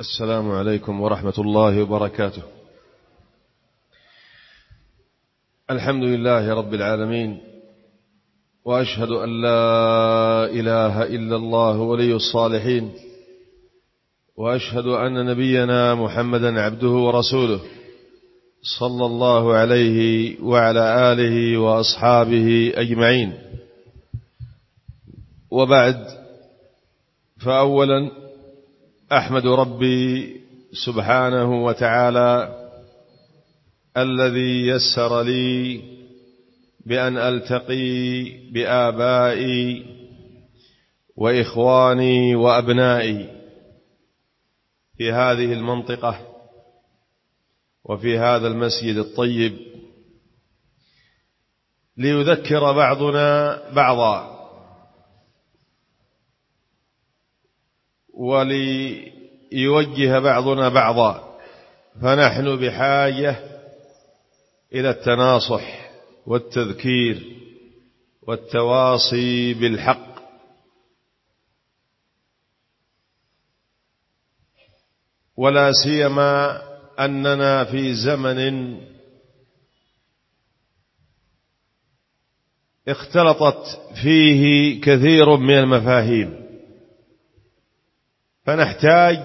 السلام عليكم ورحمة الله وبركاته. الحمد لله رب العالمين وأشهد أن لا إله إلا الله ولي الصالحين وأشهد أن نبينا محمدا عبده ورسوله صلى الله عليه وعلى آله وأصحابه أجمعين. وبعد فأولا أحمد ربي سبحانه وتعالى الذي يسر لي بأن ألتقي بآبائي وإخواني وأبنائي في هذه المنطقة وفي هذا المسجد الطيب ليذكر بعضنا بعضا. وليوجه بعضنا بعضا فنحن بحاجة إلى التناصح والتذكير والتواصي بالحق. ولا سيما أننا في زمن اختلطت فيه كثير من المفاهيم. فنحتاج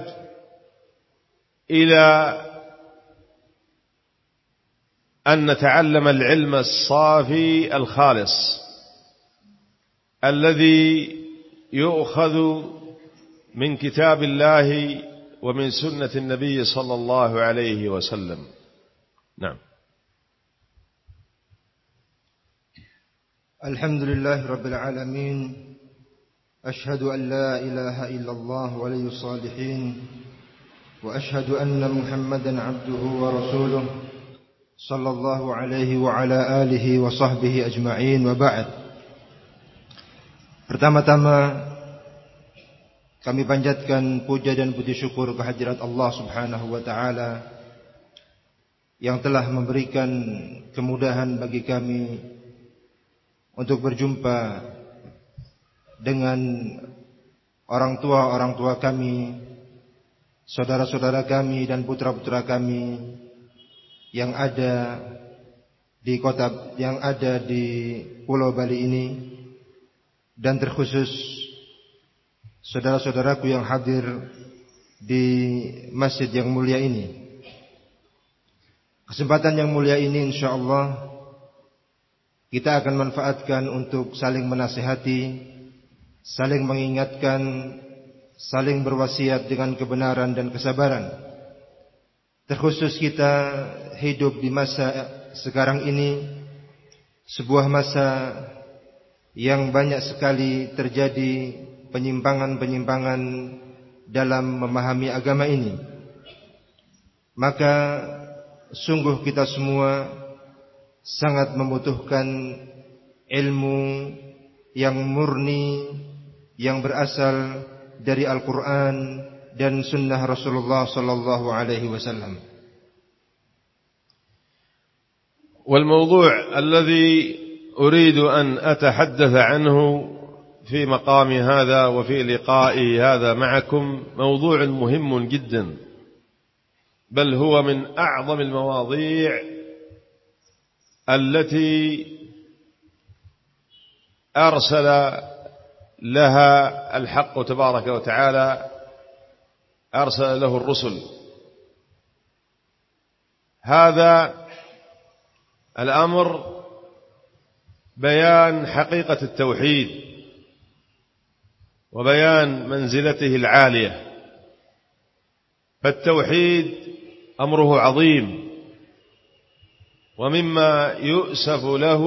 إلى أن نتعلم العلم الصافي الخالص الذي يؤخذ من كتاب الله ومن سنة النبي صلى الله عليه وسلم. نعم. الحمد لله رب العالمين. أشهد أن لا إله إلا الله ولي الصالحين وأشهد أن محمدا عبده ورسوله صلى الله عليه وعلى آله وصحبه أجمعين وبعد Pertama-tama kami panjatkan puja dan puji syukur kehadirat Allah Subhanahu wa taala yang telah memberikan kemudahan bagi kami untuk berjumpa dengan orang tua-orang tua kami, saudara-saudara kami dan putra-putra kami yang ada di kota yang ada di Pulau Bali ini dan terkhusus saudara-saudaraku yang hadir di masjid yang mulia ini. Kesempatan yang mulia ini insyaallah kita akan manfaatkan untuk saling menasihati saling mengingatkan, saling berwasiat dengan kebenaran dan kesabaran. Terkhusus kita hidup di masa sekarang ini, sebuah masa yang banyak sekali terjadi penyimpangan-penyimpangan dalam memahami agama ini. Maka sungguh kita semua sangat membutuhkan ilmu yang murni yang berasal dari Al-Quran dan Sunnah Rasulullah Sallallahu Alaihi Wasallam. والموضوع الذي أريد أن أتحدث عنه في مقام هذا وفي لقائي هذا معكم موضوع مهم جدا بل هو من أعظم المواضيع التي أرسل لها الحق تبارك وتعالى أرسل له الرسل. هذا الأمر بيان حقيقة التوحيد وبيان منزلته العالية. فالتوحيد أمره عظيم ومما يؤسف له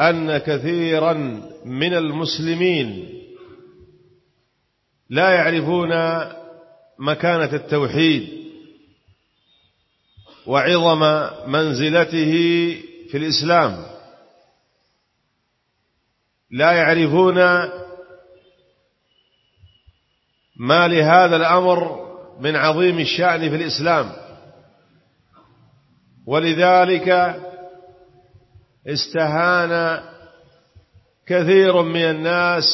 أن كثيرا من المسلمين لا يعرفون مكانة التوحيد وعظم منزلته في الإسلام. لا يعرفون ما لهذا الأمر من عظيم الشأن في الإسلام. ولذلك استهان كثير من الناس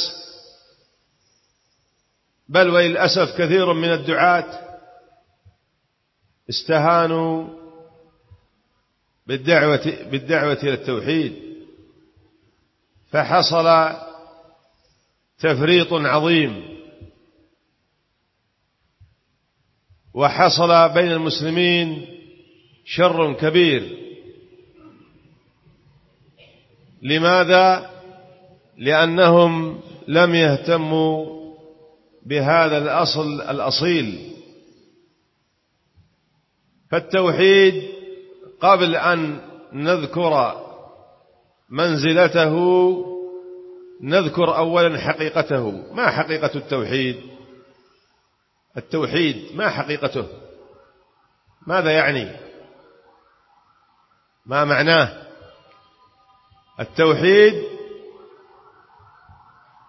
بل وللأسف كثير من الدعاة استهانوا بالدعوة, بالدعوة إلى التوحيد. فحصل تفريط عظيم. وحصل بين المسلمين شر كبير. لماذا؟ لأنهم لم يهتموا بهذا الأصل الأصيل. فالتوحيد قبل أن نذكر منزلته نذكر أولا حقيقته. ما حقيقة التوحيد؟ التوحيد ما حقيقته؟ ماذا يعني؟ ما معناه؟ التوحيد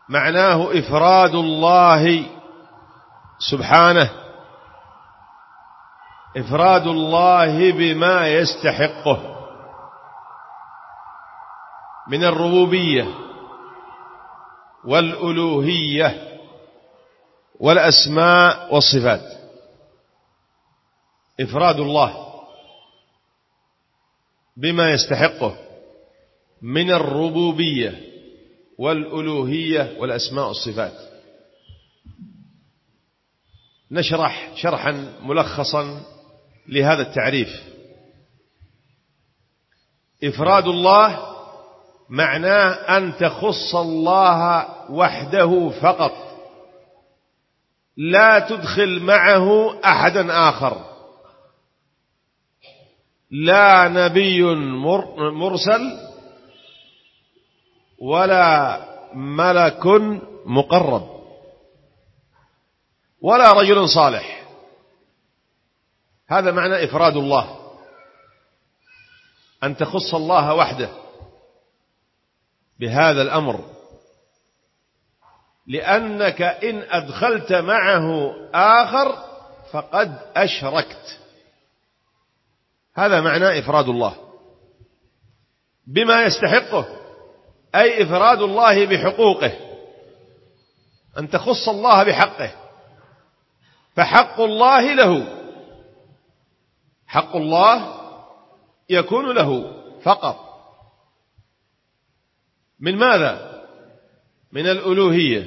معناه إفراد الله سبحانه إفراد الله بما يستحقه من الربوبية والألوهية والأسماء والصفات. إفراد الله بما يستحقه. من الربوبية والألوهية والأسماء والصفات. نشرح شرحا ملخصا لهذا التعريف. إفراد الله معناه أن تخص الله وحده فقط. لا تدخل معه أحدا آخر. لا نبي مرسل ولا ملك مقرب ولا رجل صالح. هذا معنى إفراد الله. أن تخص الله وحده بهذا الأمر. لأنك إن أدخلت معه آخر فقد أشركت. هذا معنى إفراد الله. بما يستحقه. أي إفراد الله بحقوقه أن تخص الله بحقه. فحق الله له. حق الله يكون له فقط. من ماذا؟ من الألوهية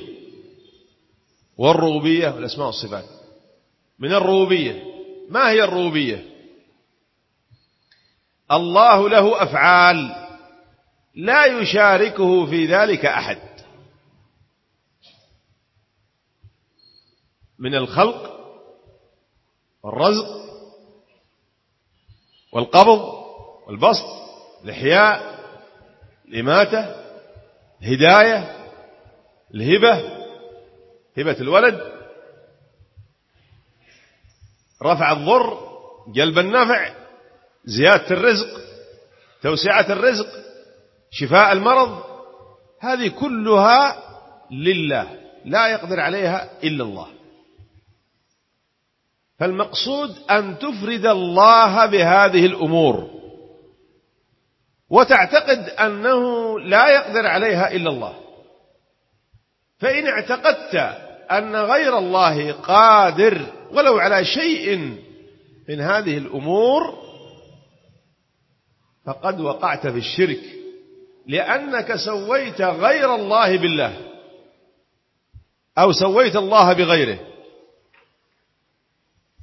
والربوبية والأسماء والصفات. من الربوبية. ما هي الربوبية؟ الله له أفعال. لا يشاركه في ذلك أحد. من الخلق والرزق والقبض والبسط الإحياء الإماتة الهداية الهبة هبة الولد رفع الضر جلب النفع زيادة الرزق توسعة الرزق. شفاء المرض هذه كلها لله لا يقدر عليها إلا الله. فالمقصود أن تفرد الله بهذه الأمور. وتعتقد أنه لا يقدر عليها إلا الله. فإن اعتقدت أن غير الله قادر ولو على شيء من هذه الأمور فقد وقعت في الشرك. لأنك سويت غير الله بالله. أو سويت الله بغيره.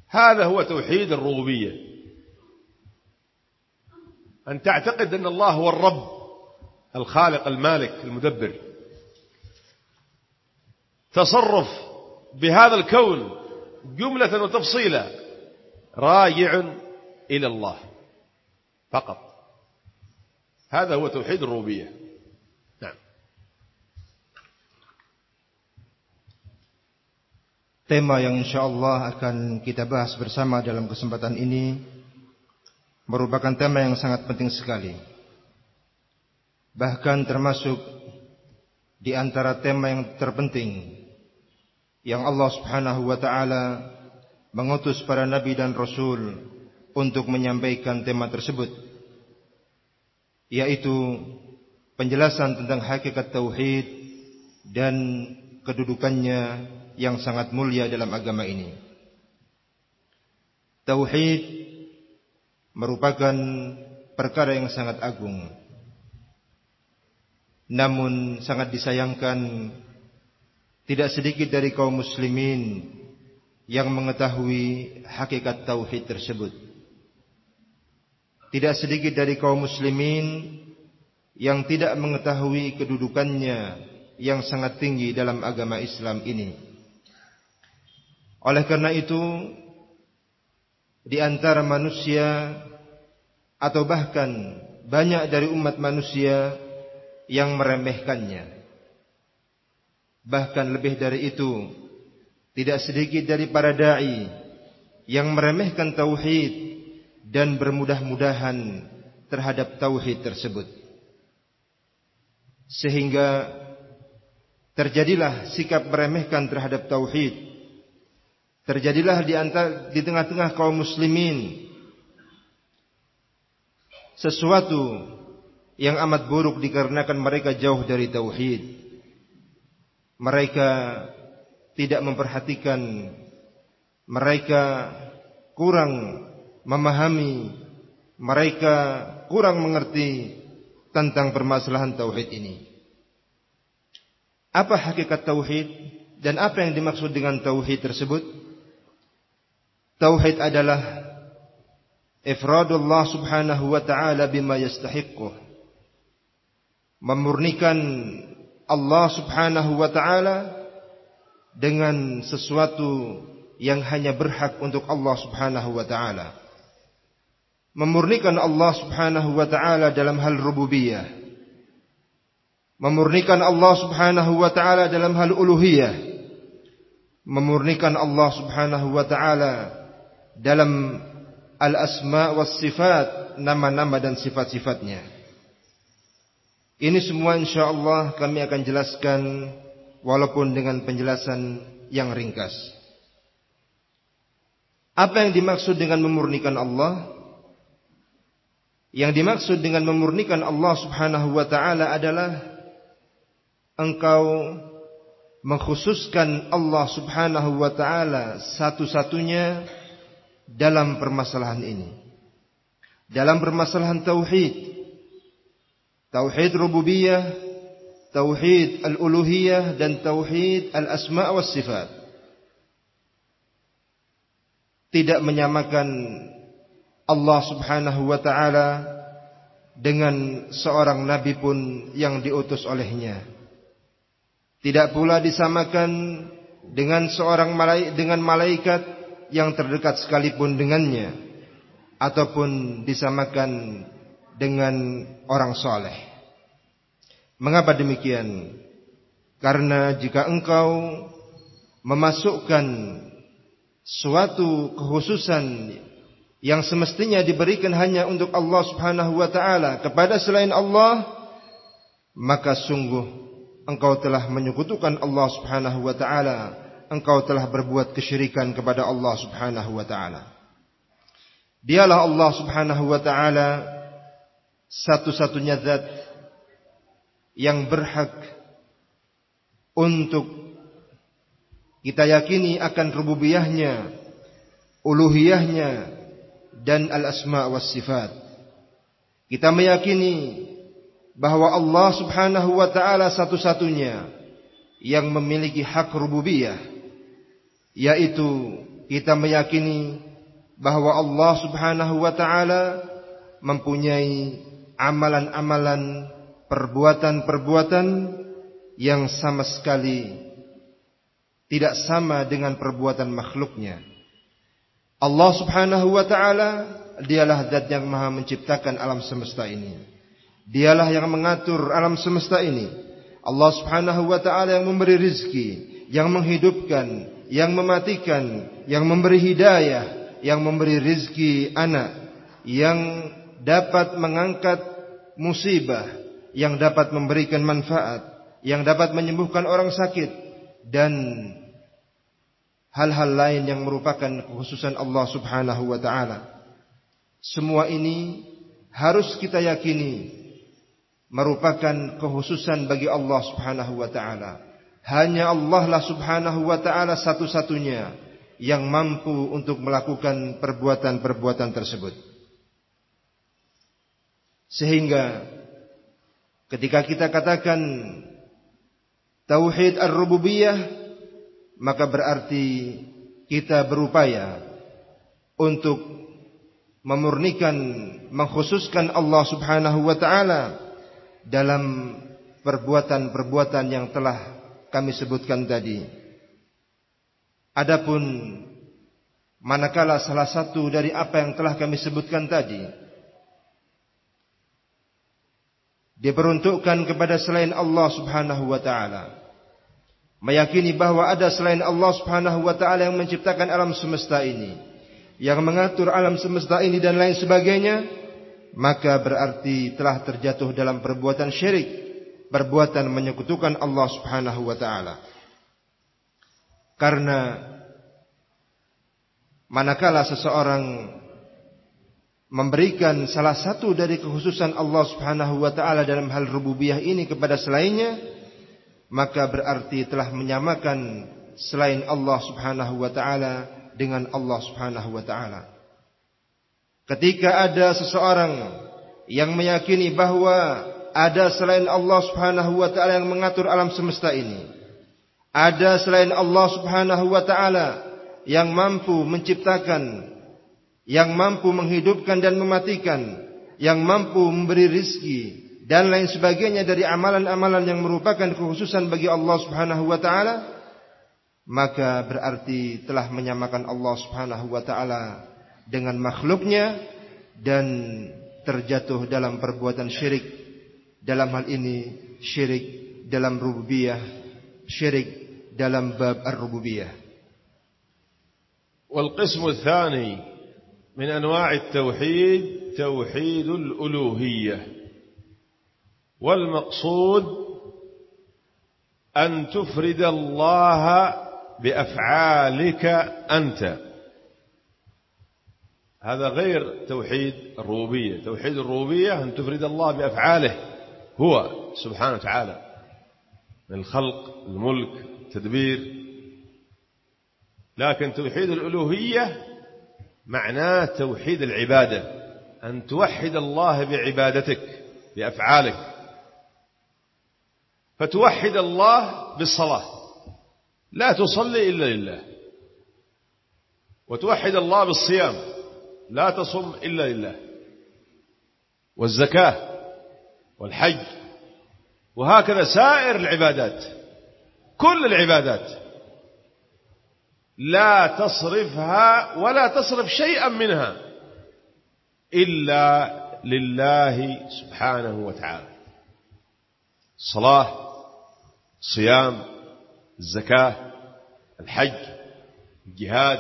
هذا هو توحيد الربوبية. أن تعتقد أن الله هو الرب الخالق المالك المدبر. تصرف بهذا الكون جملة وتفصيلا. راجع إلى الله فقط. هذا هو توحيد الربوبية نعم Tema yang insya Allah akan kita bahas bersama dalam kesempatan ini merupakan tema yang sangat penting sekali. Bahkan termasuk di antara tema yang terpenting yang Allah Subhanahu wa taala mengutus para nabi dan rasul untuk menyampaikan tema tersebut yaitu penjelasan tentang hakikat tauhid dan kedudukannya yang sangat mulia dalam agama ini. Tauhid merupakan perkara yang sangat agung. Namun sangat disayangkan tidak sedikit dari kaum muslimin yang mengetahui hakikat tauhid tersebut. Tidak sedikit dari kaum muslimin yang tidak mengetahui kedudukannya yang sangat tinggi dalam agama Islam ini. Oleh karena itu, di antara manusia atau bahkan banyak dari umat manusia yang meremehkannya. Bahkan lebih dari itu, tidak sedikit dari para dai yang meremehkan tauhid dan bermudah-mudahan terhadap tauhid tersebut. Sehingga terjadilah sikap meremehkan terhadap tauhid. Terjadilah di antara di tengah-tengah kaum muslimin sesuatu yang amat buruk dikarenakan mereka jauh dari tauhid. Mereka tidak memperhatikan mereka kurang memahami mereka kurang mengerti tentang permasalahan tauhid ini. Apa hakikat tauhid dan apa yang dimaksud dengan tauhid tersebut? Tauhid adalah ifradullah subhanahu wa ta'ala bima yastahiqquh memurnikan Allah subhanahu wa ta'ala dengan sesuatu yang hanya berhak untuk Allah Subhanahu wa taala. Memurnikan Allah Subhanahu wa taala dalam hal rububiyah. Memurnikan Allah Subhanahu wa taala dalam hal uluhiyah. Memurnikan Allah Subhanahu wa taala dalam al-asma was sifat, nama-nama dan sifat-sifatnya. Ini semua insyaallah kami akan jelaskan walaupun dengan penjelasan yang ringkas. Apa yang dimaksud dengan memurnikan Allah? Yang dimaksud dengan memurnikan Allah Subhanahu wa taala adalah engkau mengkhususkan Allah Subhanahu wa taala satu-satunya dalam permasalahan ini. Dalam permasalahan tauhid. Tauhid rububiyah tauhid al-uluhiyah dan tauhid al-asma' was sifat. Tidak menyamakan Allah Subhanahu wa taala dengan seorang nabi pun yang diutus olehnya. Tidak pula disamakan dengan seorang malaikat dengan malaikat yang terdekat sekalipun dengannya ataupun disamakan dengan orang soleh. Mengapa demikian? Karena jika engkau memasukkan suatu kekhususan yang semestinya diberikan hanya untuk Allah Subhanahu wa taala kepada selain Allah, maka sungguh engkau telah menyekutukan Allah Subhanahu wa taala, engkau telah berbuat kesyirikan kepada Allah Subhanahu wa taala. Dialah Allah Subhanahu wa taala satu-satunya zat yang berhak untuk kita yakini akan rububiyahnya, uluhiyahnya dan al-asma wa sifat. Kita meyakini bahawa Allah subhanahu wa ta'ala satu-satunya yang memiliki hak rububiyah. Yaitu kita meyakini bahawa Allah subhanahu wa ta'ala mempunyai amalan-amalan perbuatan-perbuatan yang sama sekali tidak sama dengan perbuatan makhluknya. Allah subhanahu wa ta'ala dialah zat yang maha menciptakan alam semesta ini. Dialah yang mengatur alam semesta ini. Allah subhanahu wa ta'ala yang memberi rizki, yang menghidupkan, yang mematikan, yang memberi hidayah, yang memberi rizki anak, yang dapat mengangkat musibah, yang dapat memberikan manfaat, yang dapat menyembuhkan orang sakit dan hal-hal lain yang merupakan khususan Allah Subhanahu wa taala. Semua ini harus kita yakini merupakan kekhususan bagi Allah Subhanahu wa taala. hanya Allah lah subhanahu wa ta'ala satu-satunya yang mampu untuk melakukan perbuatan-perbuatan tersebut. Sehingga ketika kita katakan Tauhid Ar-Rububiyah Maka berarti kita berupaya Untuk memurnikan Mengkhususkan Allah subhanahu wa ta'ala Dalam perbuatan-perbuatan yang telah kami sebutkan tadi Adapun Manakala salah satu dari apa yang telah kami sebutkan tadi diperuntukkan kepada selain Allah Subhanahu wa taala. Meyakini bahawa ada selain Allah Subhanahu wa taala yang menciptakan alam semesta ini, yang mengatur alam semesta ini dan lain sebagainya, maka berarti telah terjatuh dalam perbuatan syirik, perbuatan menyekutukan Allah Subhanahu wa taala. Karena manakala seseorang memberikan salah satu dari kekhususan Allah Subhanahu wa taala dalam hal rububiyah ini kepada selainnya maka berarti telah menyamakan selain Allah Subhanahu wa taala dengan Allah Subhanahu wa taala. Ketika ada seseorang yang meyakini bahawa ada selain Allah Subhanahu wa taala yang mengatur alam semesta ini, ada selain Allah Subhanahu wa taala yang mampu menciptakan yang mampu menghidupkan dan mematikan, yang mampu memberi rizki dan lain sebagainya dari amalan-amalan yang merupakan kekhususan bagi Allah Subhanahu wa taala maka berarti telah menyamakan Allah Subhanahu wa taala dengan makhluknya dan terjatuh dalam perbuatan syirik. Dalam hal ini syirik dalam rububiyah syirik dalam bab ar-rububiyah. Wal qism ats-tsani min anwa' at-tauhid tauhidul uluhiyah. والمقصود أن تفرد الله بأفعالك أنت. هذا غير توحيد الربوبية. توحيد الربوبية أن تفرد الله بأفعاله هو سبحانه وتعالى. من الخلق الملك التدبير. لكن توحيد الألوهية معناه توحيد العبادة. أن توحد الله بعبادتك بأفعالك. فتوحد الله بالصلاة. لا تصلي إلا لله. وتوحد الله بالصيام. لا تصم إلا لله. والزكاة والحج. وهكذا سائر العبادات. كل العبادات. لا تصرفها ولا تصرف شيئا منها إلا لله سبحانه وتعالى. الصلاة الصيام الزكاة الحج الجهاد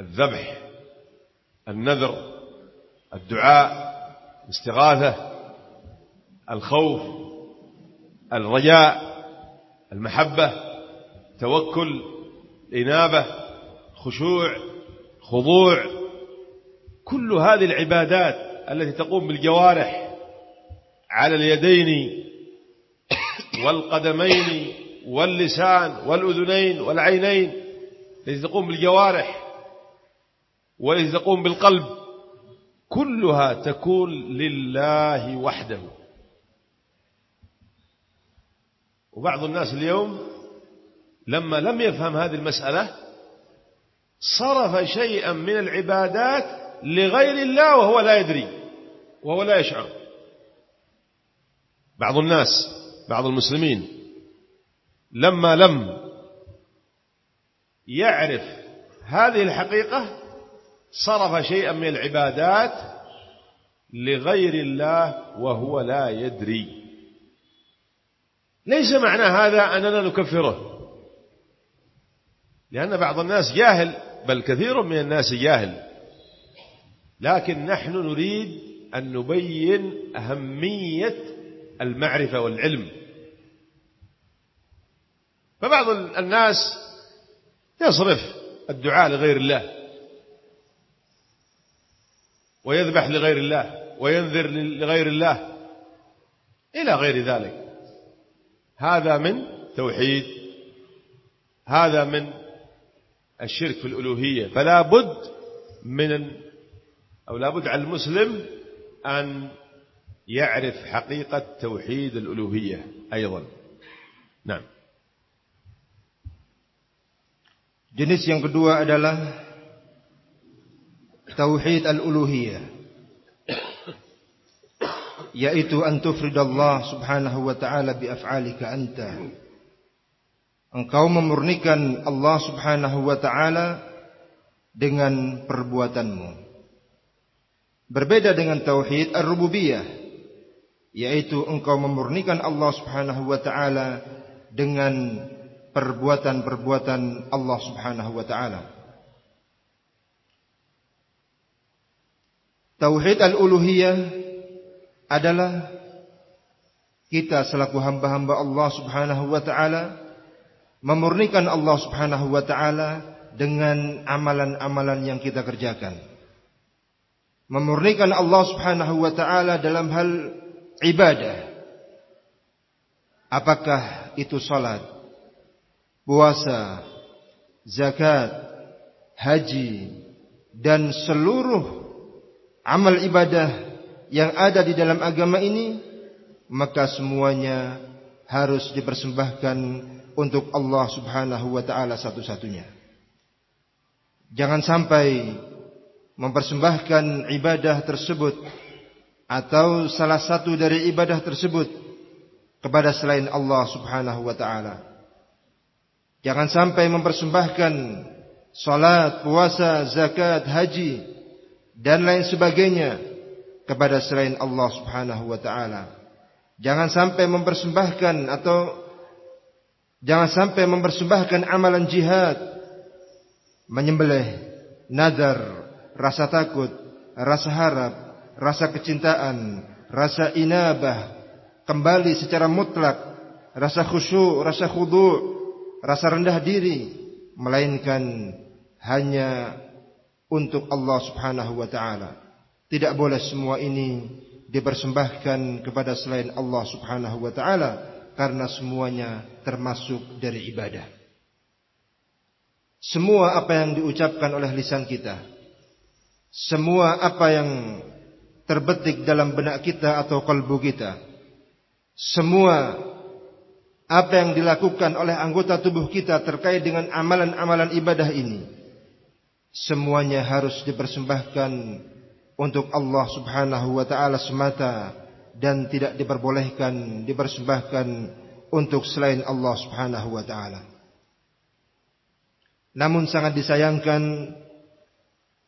الذبح النذر الدعاء الاستغاثة الخوف الرجاء المحبة توكل إنابة خشوع خضوع. كل هذه العبادات التي تقوم بالجوارح على اليدين والقدمين واللسان والأذنين والعينين التي تقوم بالجوارح والتي تقوم بالقلب كلها تكون لله وحده. وبعض الناس اليوم لما لم يفهم هذه المسألة صرف شيئا من العبادات لغير الله وهو لا يدري وهو لا يشعر. بعض الناس بعض المسلمين لما لم يعرف هذه الحقيقة صرف شيئا من العبادات لغير الله وهو لا يدري. ليس معنى هذا أننا نكفره لأن بعض الناس جاهل بل كثير من الناس جاهل. لكن نحن نريد أن نبين أهمية المعرفة والعلم. فبعض الناس يصرف الدعاء لغير الله ويذبح لغير الله وينذر لغير الله إلى غير ذلك. هذا من توحيد هذا من الشرك في الألوهية. فلا بد من أو لا بد على المسلم أن يعرف حقيقة توحيد الألوهية أيضا نعم Jenis yang kedua adalah Tauhid al-uluhiyah Yaitu an tufridallah subhanahu wa ta'ala biaf'alika anta Engkau memurnikan Allah subhanahu wa ta'ala Dengan perbuatanmu Berbeda dengan Tauhid al-rububiyah Yaitu engkau memurnikan Allah subhanahu wa ta'ala Dengan perbuatan-perbuatan Allah Subhanahu wa taala. Tauhid al-uluhiyah adalah kita selaku hamba-hamba Allah Subhanahu wa taala memurnikan Allah Subhanahu wa taala dengan amalan-amalan yang kita kerjakan. Memurnikan Allah Subhanahu wa taala dalam hal ibadah. Apakah itu salat? puasa, zakat, haji dan seluruh amal ibadah yang ada di dalam agama ini maka semuanya harus dipersembahkan untuk Allah Subhanahu wa taala satu-satunya. Jangan sampai mempersembahkan ibadah tersebut atau salah satu dari ibadah tersebut kepada selain Allah Subhanahu wa taala. Jangan sampai mempersembahkan salat, puasa, zakat, haji dan lain sebagainya kepada selain Allah Subhanahu wa taala. Jangan sampai mempersembahkan atau jangan sampai mempersembahkan amalan jihad menyembelih, nazar, rasa takut, rasa harap, rasa kecintaan, rasa inabah kembali secara mutlak, rasa khusyuk, rasa khudu' rasa rendah diri melainkan hanya untuk Allah Subhanahu wa taala. Tidak boleh semua ini dipersembahkan kepada selain Allah Subhanahu wa taala karena semuanya termasuk dari ibadah. Semua apa yang diucapkan oleh lisan kita, semua apa yang terbetik dalam benak kita atau kalbu kita, semua apa yang dilakukan oleh anggota tubuh kita terkait dengan amalan-amalan ibadah ini semuanya harus dipersembahkan untuk Allah Subhanahu wa taala semata dan tidak diperbolehkan dipersembahkan untuk selain Allah Subhanahu wa taala. Namun sangat disayangkan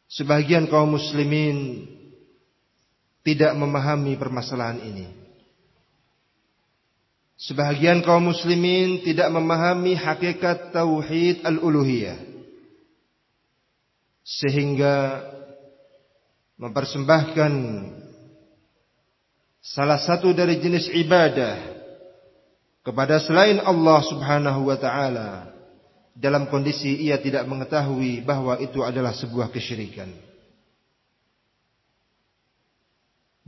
sebagian kaum muslimin tidak memahami permasalahan ini Sebahagian kaum muslimin tidak memahami hakikat tauhid al-uluhiyah. Sehingga mempersembahkan salah satu dari jenis ibadah kepada selain Allah subhanahu wa ta'ala dalam kondisi ia tidak mengetahui bahawa itu adalah sebuah kesyirikan.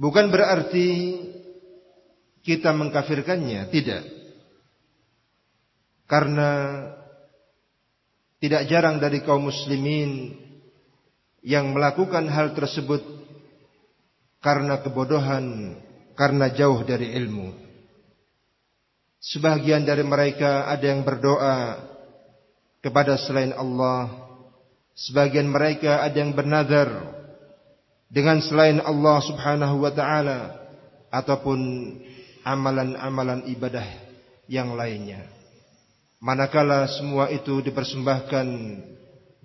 Bukan berarti kita mengkafirkannya tidak. Karena tidak jarang dari kaum muslimin yang melakukan hal tersebut karena kebodohan karena jauh dari ilmu. Sebagian dari mereka ada yang berdoa kepada selain Allah. Sebagian mereka ada yang bernazar dengan selain Allah Subhanahu wa taala ataupun amalan-amalan ibadah yang lainnya. Manakala semua itu dipersembahkan,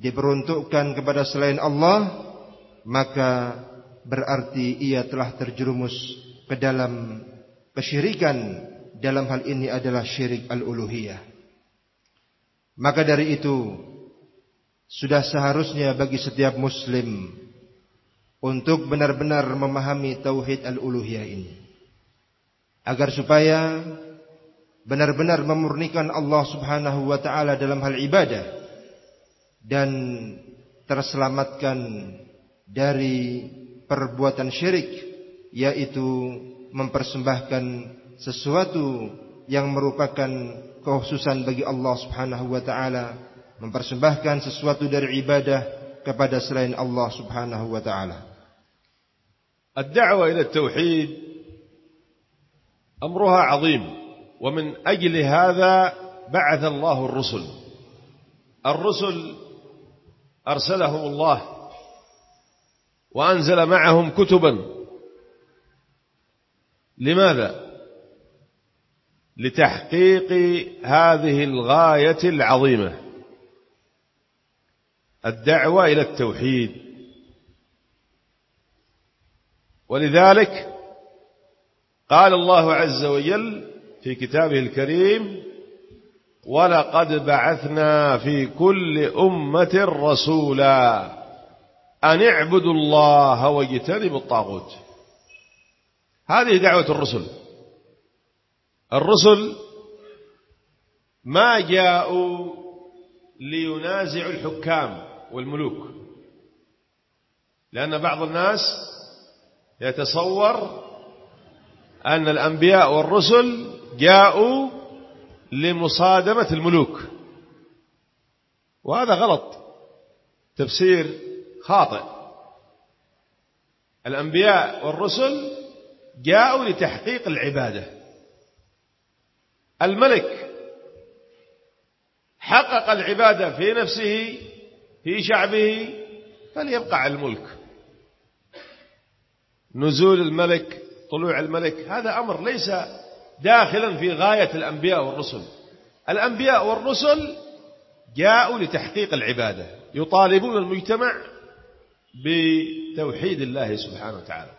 diperuntukkan kepada selain Allah, maka berarti ia telah terjerumus ke dalam kesyirikan dalam hal ini adalah syirik al-uluhiyah. Maka dari itu, sudah seharusnya bagi setiap muslim untuk benar-benar memahami tauhid al-uluhiyah ini agar supaya benar-benar memurnikan Allah Subhanahu wa taala dalam hal ibadah dan terselamatkan dari perbuatan syirik yaitu mempersembahkan sesuatu yang merupakan kekhususan bagi Allah Subhanahu wa taala mempersembahkan sesuatu dari ibadah kepada selain Allah Subhanahu wa taala. الدعوة إلى التوحيد أمرها عظيم ومن أجل هذا بعث الله الرسل. الرسل أرسلهم الله وأنزل معهم كتبا. لماذا؟ لتحقيق هذه الغاية العظيمة. الدعوة إلى التوحيد. ولذلك قال الله عز وجل في كتابه الكريم ولقد بعثنا في كل أمة رسولا أن اعبدوا الله واجتنبوا الطاغوت. هذه دعوة الرسل. الرسل ما جاءوا لينازعوا الحكام والملوك لأن بعض الناس يتصور أن الأنبياء والرسل جاءوا لمصادمة الملوك. وهذا غلط. تفسير خاطئ. الأنبياء والرسل جاءوا لتحقيق العبادة. الملك حقق العبادة في نفسه في شعبه فليبقى على الملك. نزول الملك طلوع الملك هذا أمر ليس داخلا في غاية الأنبياء والرسل. الأنبياء والرسل جاءوا لتحقيق العبادة يطالبون المجتمع بتوحيد الله سبحانه وتعالى.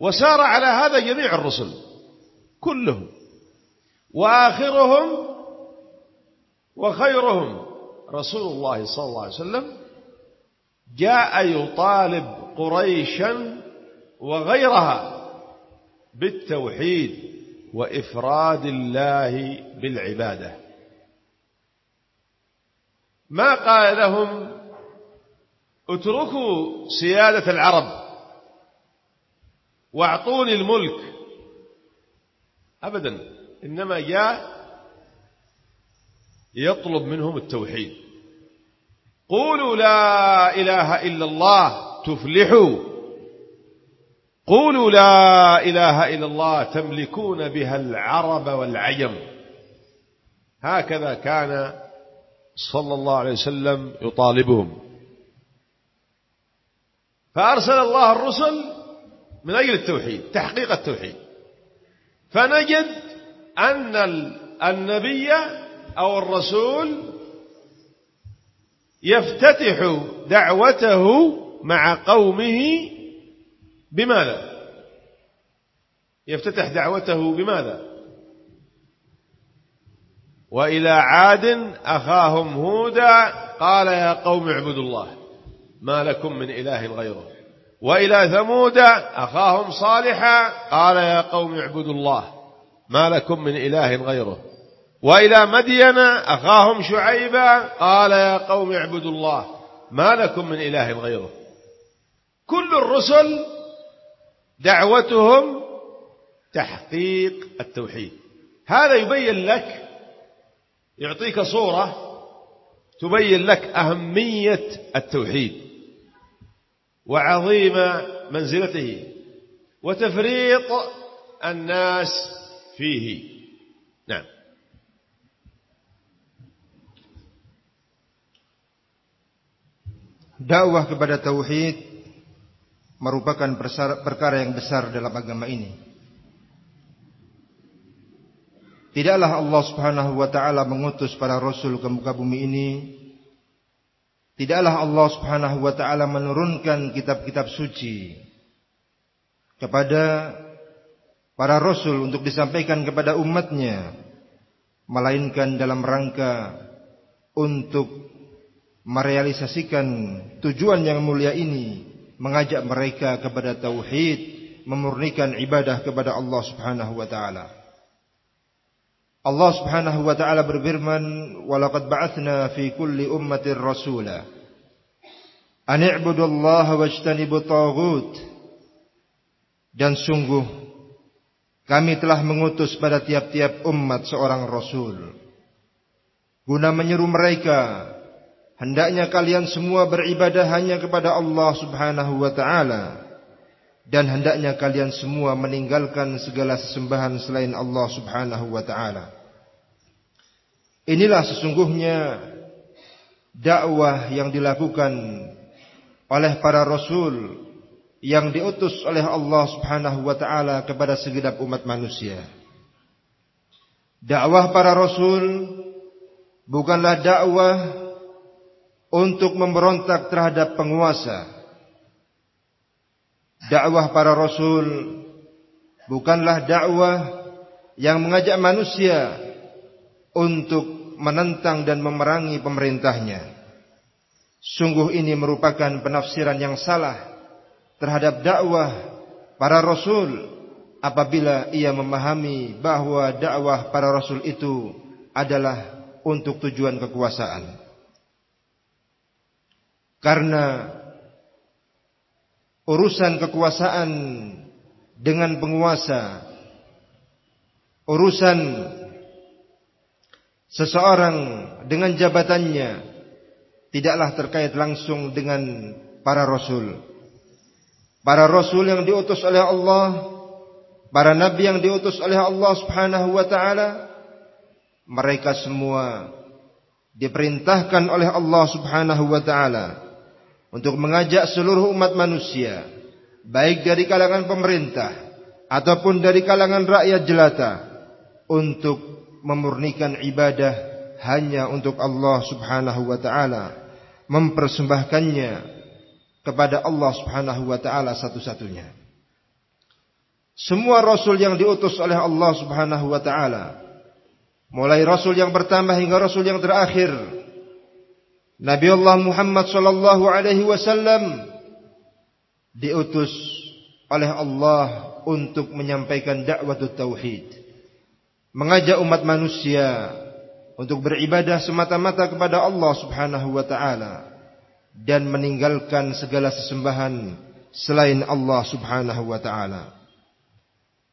وسار على هذا جميع الرسل كلهم. وآخرهم وخيرهم رسول الله صلى الله عليه وسلم جاء يطالب قريشا وغيرها بالتوحيد وإفراد الله بالعبادة. ما قال لهم اتركوا سيادة العرب واعطوني الملك. أبدا. إنما جاء يطلب منهم التوحيد. قولوا لا إله إلا الله. تفلحوا. قولوا لا إله إلا الله تملكون بها العرب والعجم. هكذا كان صلى الله عليه وسلم يطالبهم. فأرسل الله الرسل من أجل التوحيد تحقيق التوحيد. فنجد أن النبي أو الرسول يفتتح دعوته مع قومه بماذا؟ يفتتح دعوته بماذا؟ وإلى عاد أخاهم هودا قال يا قوم اعبدوا الله ما لكم من إله غيره. وإلى ثمود أخاهم صالحا قال يا قوم اعبدوا الله ما لكم من إله غيره. وإلى مدين أخاهم شعيبا قال يا قوم اعبدوا الله ما لكم من إله غيره. كل الرسل دعوتهم تحقيق التوحيد. هذا يبين لك يعطيك صورة تبين لك أهمية التوحيد وعظيم منزلته وتفريط الناس فيه. نعم. dakwah kepada tauhid merupakan perkara yang besar dalam agama ini. Tidaklah Allah Subhanahu wa taala mengutus para rasul ke muka bumi ini. Tidaklah Allah Subhanahu wa taala menurunkan kitab-kitab suci kepada para rasul untuk disampaikan kepada umatnya melainkan dalam rangka untuk merealisasikan tujuan yang mulia ini mengajak mereka kepada tauhid memurnikan ibadah kepada Allah Subhanahu wa taala. Allah Subhanahu wa taala berfirman walaqad ba'atsna fi kulli ummatin rasula an i'budu Allah wajtanibu taghut. Dan sungguh kami telah mengutus pada tiap-tiap umat seorang rasul. Guna menyeru mereka hendaknya kalian semua beribadah hanya kepada Allah Subhanahu wa taala dan hendaknya kalian semua meninggalkan segala sesembahan selain Allah Subhanahu wa taala inilah sesungguhnya dakwah yang dilakukan oleh para rasul yang diutus oleh Allah Subhanahu wa taala kepada segenap umat manusia. Dakwah para rasul bukanlah dakwah untuk memberontak terhadap penguasa. Dakwah para rasul bukanlah dakwah yang mengajak manusia untuk menentang dan memerangi pemerintahnya. Sungguh ini merupakan penafsiran yang salah terhadap dakwah para rasul apabila ia memahami bahawa dakwah para rasul itu adalah untuk tujuan kekuasaan. Karena urusan kekuasaan dengan penguasa, urusan seseorang dengan jabatannya tidaklah terkait langsung dengan para rasul. Para rasul yang diutus oleh Allah, para nabi yang diutus oleh Allah Subhanahu wa taala, mereka semua diperintahkan oleh Allah Subhanahu wa taala untuk mengajak seluruh umat manusia, baik dari kalangan pemerintah ataupun dari kalangan rakyat jelata untuk memurnikan ibadah hanya untuk Allah Subhanahu wa taala, mempersembahkannya kepada Allah Subhanahu wa taala satu-satunya. Semua rasul yang diutus oleh Allah Subhanahu wa taala, mulai rasul yang pertama hingga rasul yang terakhir, Nabi Allah Muhammad sallallahu alaihi wasallam diutus oleh Allah untuk menyampaikan dakwah tauhid, mengajak umat manusia untuk beribadah semata-mata kepada Allah Subhanahu wa taala dan meninggalkan segala sesembahan selain Allah Subhanahu wa taala.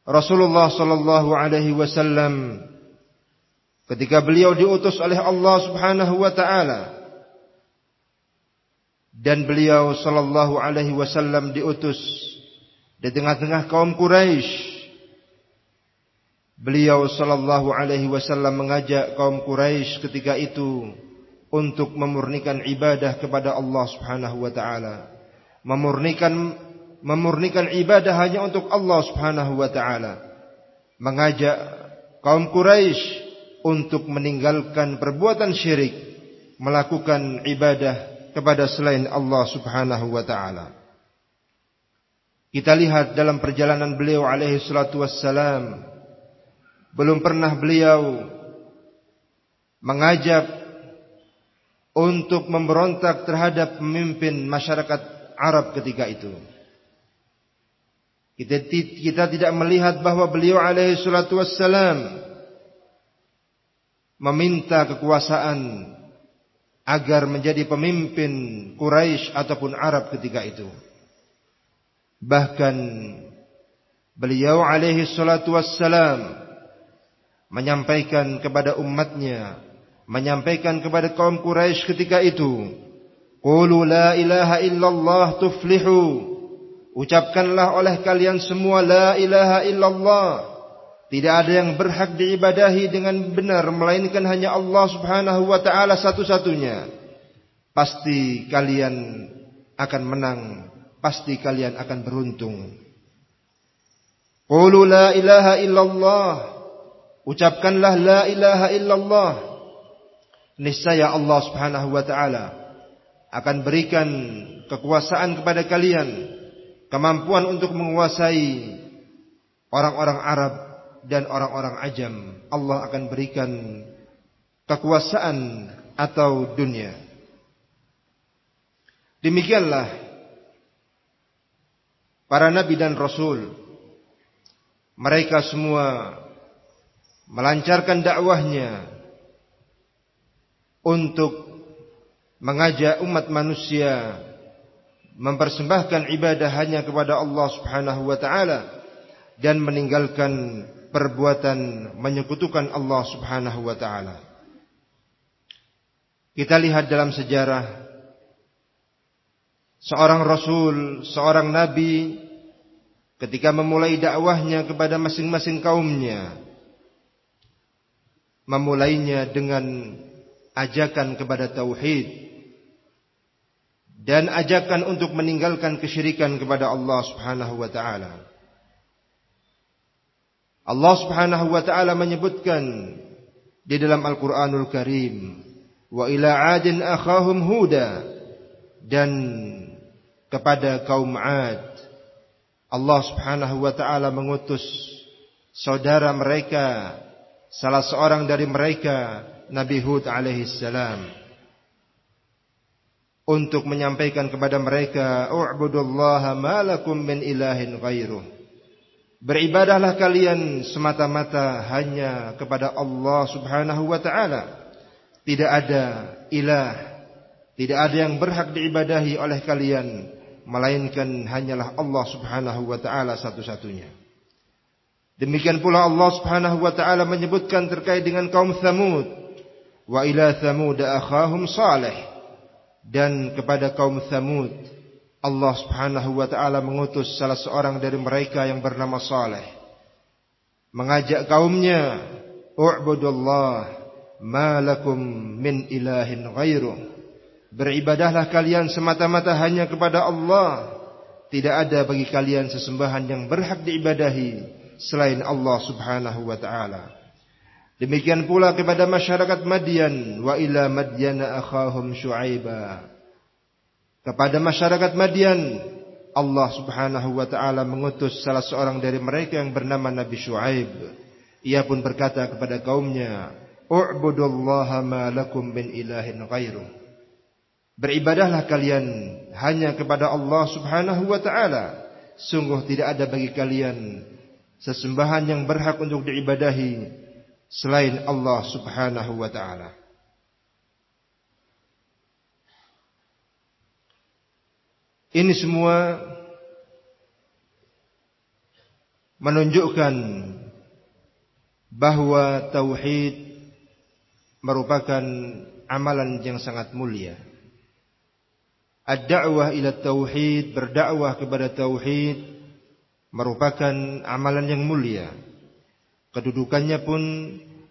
Rasulullah sallallahu alaihi wasallam ketika beliau diutus oleh Allah Subhanahu wa taala dan beliau sallallahu alaihi wasallam diutus di tengah-tengah kaum Quraisy Beliau sallallahu alaihi wasallam mengajak kaum Quraisy ketika itu untuk memurnikan ibadah kepada Allah Subhanahu wa taala. Memurnikan memurnikan ibadah hanya untuk Allah Subhanahu wa taala. Mengajak kaum Quraisy untuk meninggalkan perbuatan syirik, melakukan ibadah kepada selain Allah Subhanahu wa taala. Kita lihat dalam perjalanan beliau alaihi salatu wassalam belum pernah beliau mengajak untuk memberontak terhadap pemimpin masyarakat Arab ketika itu. Kita, kita tidak melihat bahawa beliau alaihi salatu wassalam meminta kekuasaan agar menjadi pemimpin Quraisy ataupun Arab ketika itu. Bahkan beliau alaihi salatu wassalam menyampaikan kepada umatnya menyampaikan kepada kaum Quraisy ketika itu, "Qulu la ilaha illallah tuflihu." Ucapkanlah oleh kalian semua la ilaha illallah. Tidak ada yang berhak diibadahi dengan benar melainkan hanya Allah Subhanahu wa taala satu-satunya. Pasti kalian akan menang, pasti kalian akan beruntung. Qulu la ilaha illallah. Ucapkanlah la ilaha illallah niscaya Allah Subhanahu wa taala akan berikan kekuasaan kepada kalian kemampuan untuk menguasai orang-orang Arab dan orang-orang Ajam. Allah akan berikan kekuasaan atau dunia. Demikianlah para nabi dan rasul. Mereka semua melancarkan dakwahnya untuk mengajak umat manusia mempersembahkan ibadah hanya kepada Allah Subhanahu wa taala dan meninggalkan perbuatan menyekutukan Allah Subhanahu wa taala. Kita lihat dalam sejarah seorang rasul, seorang nabi ketika memulai dakwahnya kepada masing-masing kaumnya memulainya dengan ajakan kepada tauhid dan ajakan untuk meninggalkan kesyirikan kepada Allah Subhanahu wa taala. Allah Subhanahu wa taala menyebutkan di dalam Al-Qur'anul Karim, "Wa ila 'adin akhahum Huda" dan kepada kaum 'Ad Allah Subhanahu wa taala mengutus saudara mereka salah seorang dari mereka Nabi Hud alaihi salam untuk menyampaikan kepada mereka u'budullaha ma lakum min ilahin ghairuh beribadahlah kalian semata-mata hanya kepada Allah Subhanahu wa taala. Tidak ada ilah tidak ada yang berhak diibadahi oleh kalian melainkan hanyalah Allah Subhanahu wa taala satu-satunya. Demikian pula Allah Subhanahu wa taala menyebutkan terkait dengan kaum Tsamud wa ila Tsamud akhahum salih. Dan kepada kaum Thamud Allah Subhanahu wa taala mengutus salah seorang dari mereka yang bernama Saleh. Mengajak kaumnya u'budullah ma lakum min ilahin ghairu. Beribadahlah kalian semata-mata hanya kepada Allah. Tidak ada bagi kalian sesembahan yang berhak diibadahi selain Allah Subhanahu wa taala. Demikian pula kepada masyarakat Madian wa ila Madyana akhahum Syuaiba. Kepada masyarakat Madian Allah Subhanahu wa taala mengutus salah seorang dari mereka yang bernama Nabi Syuaib. Ia pun berkata kepada kaumnya, "U'budullaha ma lakum min ilahin ghairu." Beribadahlah kalian hanya kepada Allah Subhanahu wa taala. Sungguh tidak ada bagi kalian sesembahan yang berhak untuk diibadahi selain Allah Subhanahu wa taala. Ini semua menunjukkan bahawa tauhid merupakan amalan yang sangat mulia. Ad-da'wah ila tauhid, berdakwah kepada tauhid merupakan amalan yang mulia kedudukannya pun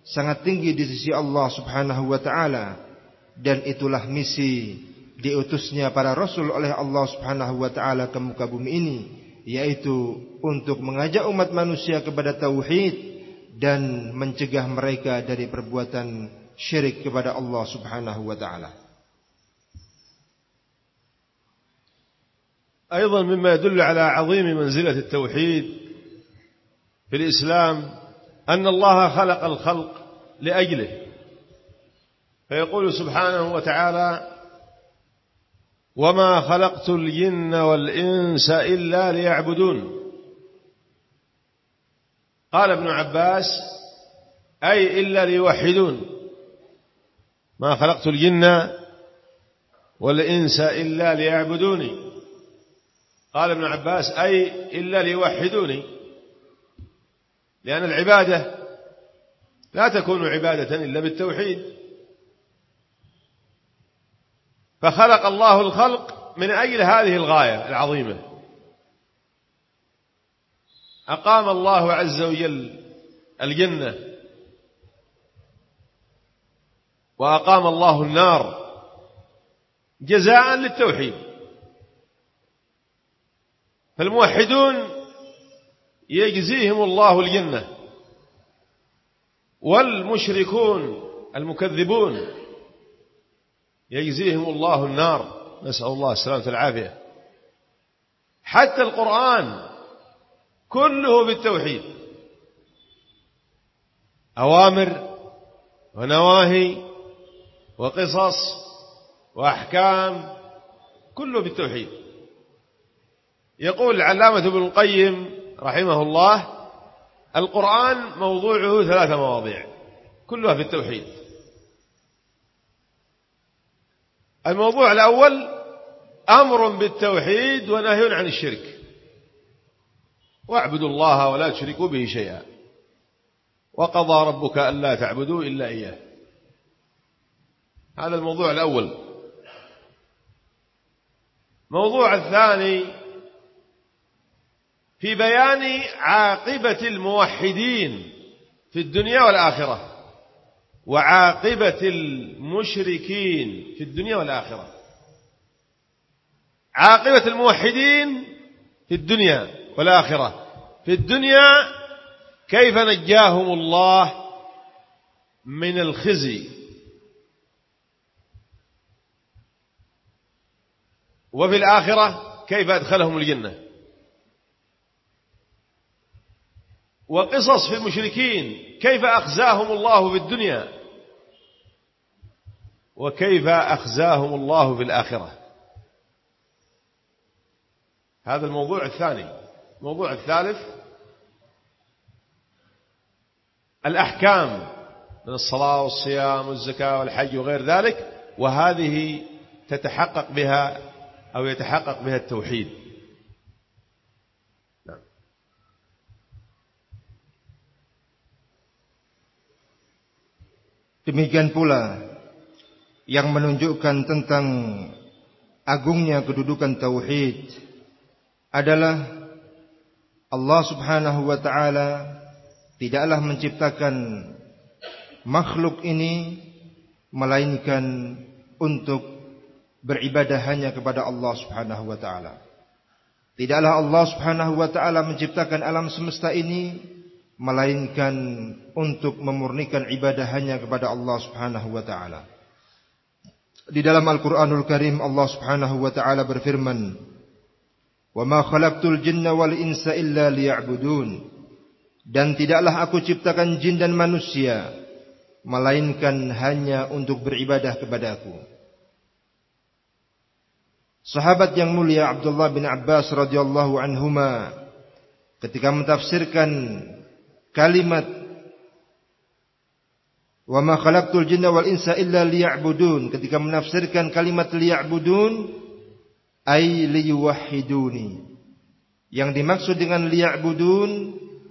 sangat tinggi di sisi Allah Subhanahu wa taala dan itulah misi diutusnya para rasul oleh Allah Subhanahu wa taala ke muka bumi ini yaitu untuk mengajak umat manusia kepada tauhid dan mencegah mereka dari perbuatan syirik kepada Allah Subhanahu wa taala. أيضا مما يدل على عظيم منزلة التوحيد في الإسلام أن الله خلق الخلق لأجله فيقول سبحانه وتعالى وما خلقت الجن والإنس إلا ليعبدون. قال ابن عباس أي إلا ليوحدون. ما خلقت الجن والإنس إلا ليعبدوني قال ابن عباس أي إلا ليوحدوني لأن العبادة لا تكون عبادة إلا بالتوحيد. فخلق الله الخلق من أجل هذه الغاية العظيمة. أقام الله عز وجل الجنة وأقام الله النار جزاء للتوحيد. فالموحدون يجزيهم الله الجنة والمشركون المكذبون. يجزيهم الله النار. نسأل الله السلامة والعافية. حتى القرآن كله بالتوحيد. أوامر ونواهي وقصص وأحكام كله بالتوحيد. يقول العلامة ابن القيم رحمه الله القرآن موضوعه ثلاثة مواضيع كلها في التوحيد الموضوع الأول أمر بالتوحيد ونهي عن الشرك. واعبدوا الله ولا تشركوا به شيئا. وقضى ربك ألا تعبدوا إلا إياه. هذا الموضوع الأول. موضوع الثاني في بيان عاقبة الموحدين في الدنيا والآخرة. وعاقبة المشركين في الدنيا والآخرة. عاقبة الموحدين في الدنيا والآخرة. في الدنيا كيف نجاهم الله من الخزي؟ وفي الآخرة كيف أدخلهم الجنة؟ وقصص في المشركين كيف أخزاهم الله في الدنيا؟ وكيف أخزاهم الله في الآخرة. هذا الموضوع الثاني. الموضوع الثالث الأحكام من الصلاة والصيام والزكاة والحج وغير ذلك وهذه تتحقق بها أو يتحقق بها التوحيد. نعم. Demikian pula yang menunjukkan tentang agungnya kedudukan tauhid adalah Allah Subhanahu wa taala tidaklah menciptakan makhluk ini melainkan untuk beribadah hanya kepada Allah Subhanahu wa taala. Tidaklah Allah Subhanahu wa taala menciptakan alam semesta ini melainkan untuk memurnikan ibadah hanya kepada Allah Subhanahu wa taala. Di dalam Al-Quranul Karim Allah subhanahu wa ta'ala berfirman Wa ma khalaqtul jinna wal insa illa liya'budun. Dan tidaklah aku ciptakan jin dan manusia Melainkan hanya untuk beribadah kepadaku Sahabat yang mulia Abdullah bin Abbas radhiyallahu anhuma ketika mentafsirkan kalimat Wa ma khalaqtul jinna wal insa illa liya'budun. Ketika menafsirkan kalimat liya'budun ay liyuwahhiduni. Yang dimaksud dengan liya'budun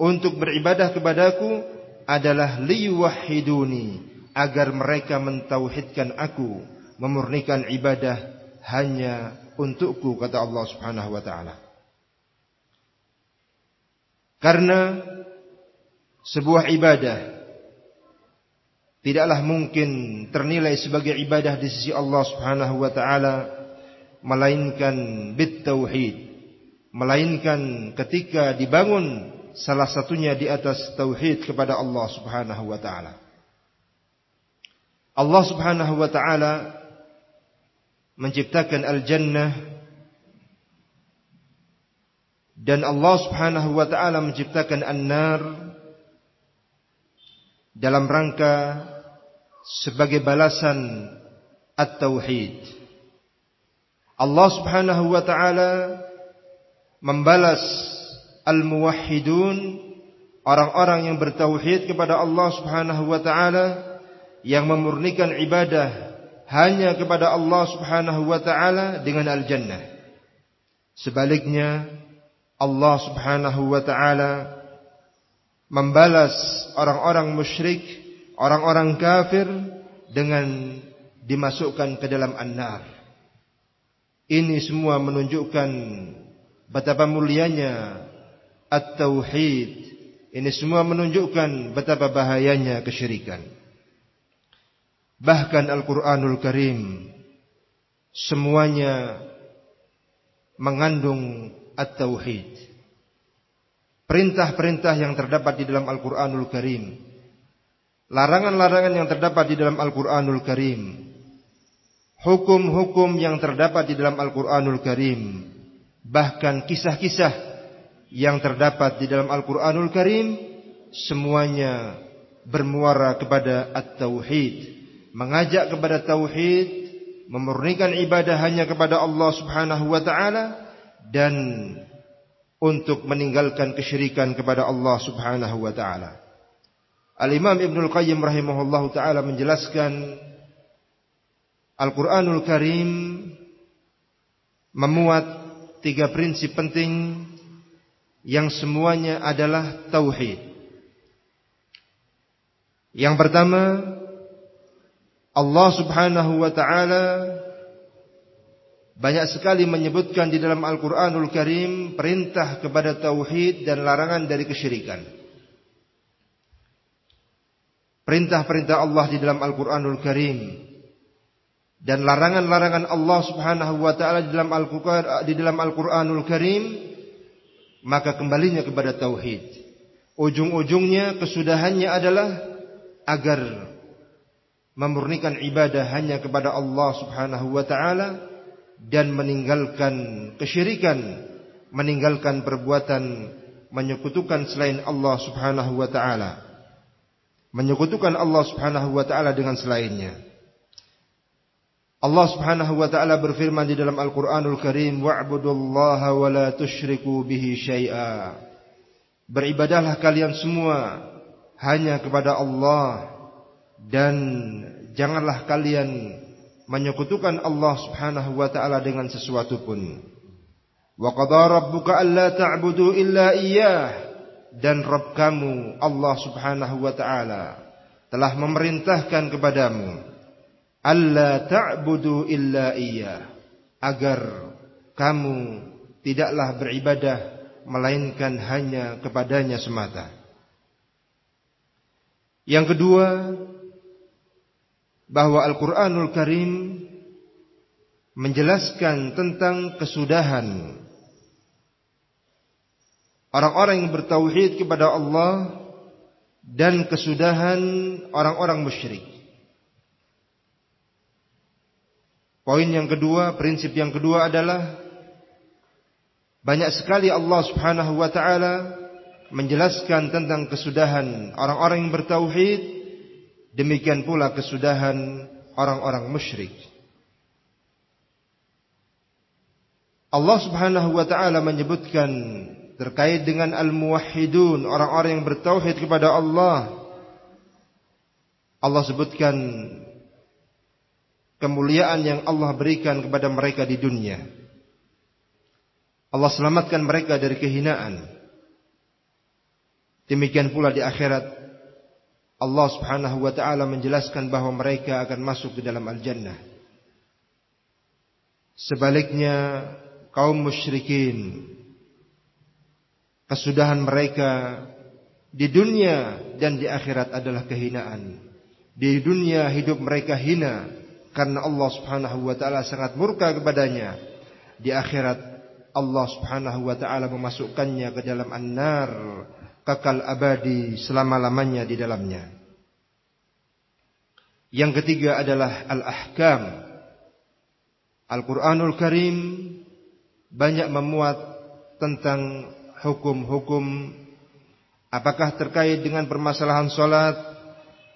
untuk beribadah kepadaku adalah liyuwahhiduni agar mereka mentauhidkan aku, memurnikan ibadah hanya untukku kata Allah Subhanahu wa taala. Karena sebuah ibadah tidaklah mungkin ternilai sebagai ibadah di sisi Allah Subhanahu wa taala melainkan bit tauhid melainkan ketika dibangun salah satunya di atas tauhid kepada Allah Subhanahu wa taala. Allah Subhanahu wa taala menciptakan al-jannah dan Allah Subhanahu wa taala menciptakan an-nar dalam rangka sebagai balasan at-tauhid. Allah Subhanahu wa taala membalas al-muwahhidun orang-orang yang bertauhid kepada Allah Subhanahu wa taala yang memurnikan ibadah hanya kepada Allah Subhanahu wa taala dengan al-jannah. Sebaliknya Allah Subhanahu wa taala membalas orang-orang musyrik, orang-orang kafir dengan dimasukkan ke dalam an-nar. Ini semua menunjukkan betapa mulianya at-tauhid. Ini semua menunjukkan betapa bahayanya kesyirikan. Bahkan Al-Qur'anul Karim semuanya mengandung at-tauhid perintah-perintah yang terdapat di dalam Al-Quranul Karim, larangan-larangan yang terdapat di dalam Al-Quranul Karim, hukum-hukum yang terdapat di dalam Al-Quranul Karim, bahkan kisah-kisah yang terdapat di dalam Al-Quranul Karim, semuanya bermuara kepada At-Tauhid, mengajak kepada Tauhid, memurnikan ibadah hanya kepada Allah Subhanahu Wa Taala dan untuk meninggalkan kesyirikan kepada Allah Subhanahu wa taala. Al-Imam Ibnu Al-Qayyim rahimahullahu taala menjelaskan Al-Qur'anul Karim memuat tiga prinsip penting yang semuanya adalah tauhid. Yang pertama Allah Subhanahu wa taala banyak sekali menyebutkan di dalam Al-Qur'anul Karim perintah kepada tauhid dan larangan dari kesyirikan. Perintah-perintah Allah di dalam Al-Qur'anul Karim dan larangan-larangan Allah Subhanahu wa taala di dalam Al-Qur'anul Karim maka kembalinya kepada tauhid. Ujung-ujungnya kesudahannya adalah agar memurnikan ibadah hanya kepada Allah Subhanahu wa taala dan meninggalkan kesyirikan, meninggalkan perbuatan menyekutukan selain Allah Subhanahu wa taala. Menyekutukan Allah Subhanahu wa taala dengan selainnya. Allah Subhanahu wa taala berfirman di dalam Al-Qur'anul Karim, "Wa'budullaha wa la tusyriku bihi syai'a." Beribadahlah kalian semua hanya kepada Allah dan janganlah kalian menyekutukan Allah Subhanahu wa taala dengan sesuatu pun. Wa qadara rabbuka alla ta'budu illa iyyah dan Rabb kamu Allah Subhanahu wa taala telah memerintahkan kepadamu alla ta'budu illa iyyah agar kamu tidaklah beribadah melainkan hanya kepadanya semata. Yang kedua, bahwa Al-Quranul Karim menjelaskan tentang kesudahan orang-orang yang bertauhid kepada Allah dan kesudahan orang-orang musyrik. Poin yang kedua, prinsip yang kedua adalah banyak sekali Allah Subhanahu wa taala menjelaskan tentang kesudahan orang-orang yang bertauhid Demikian pula kesudahan orang-orang musyrik. Allah Subhanahu wa taala menyebutkan terkait dengan al-muwahhidun, orang-orang yang bertauhid kepada Allah. Allah sebutkan kemuliaan yang Allah berikan kepada mereka di dunia. Allah selamatkan mereka dari kehinaan. Demikian pula di akhirat Allah Subhanahu wa taala menjelaskan bahawa mereka akan masuk ke dalam al-jannah. Sebaliknya kaum musyrikin kesudahan mereka di dunia dan di akhirat adalah kehinaan. Di dunia hidup mereka hina karena Allah Subhanahu wa taala sangat murka kepadanya. Di akhirat Allah Subhanahu wa taala memasukkannya ke dalam an-nar kekal abadi selama-lamanya di dalamnya. Yang ketiga adalah al-ahkam. Al-Qur'anul Karim banyak memuat tentang hukum-hukum apakah terkait dengan permasalahan salat,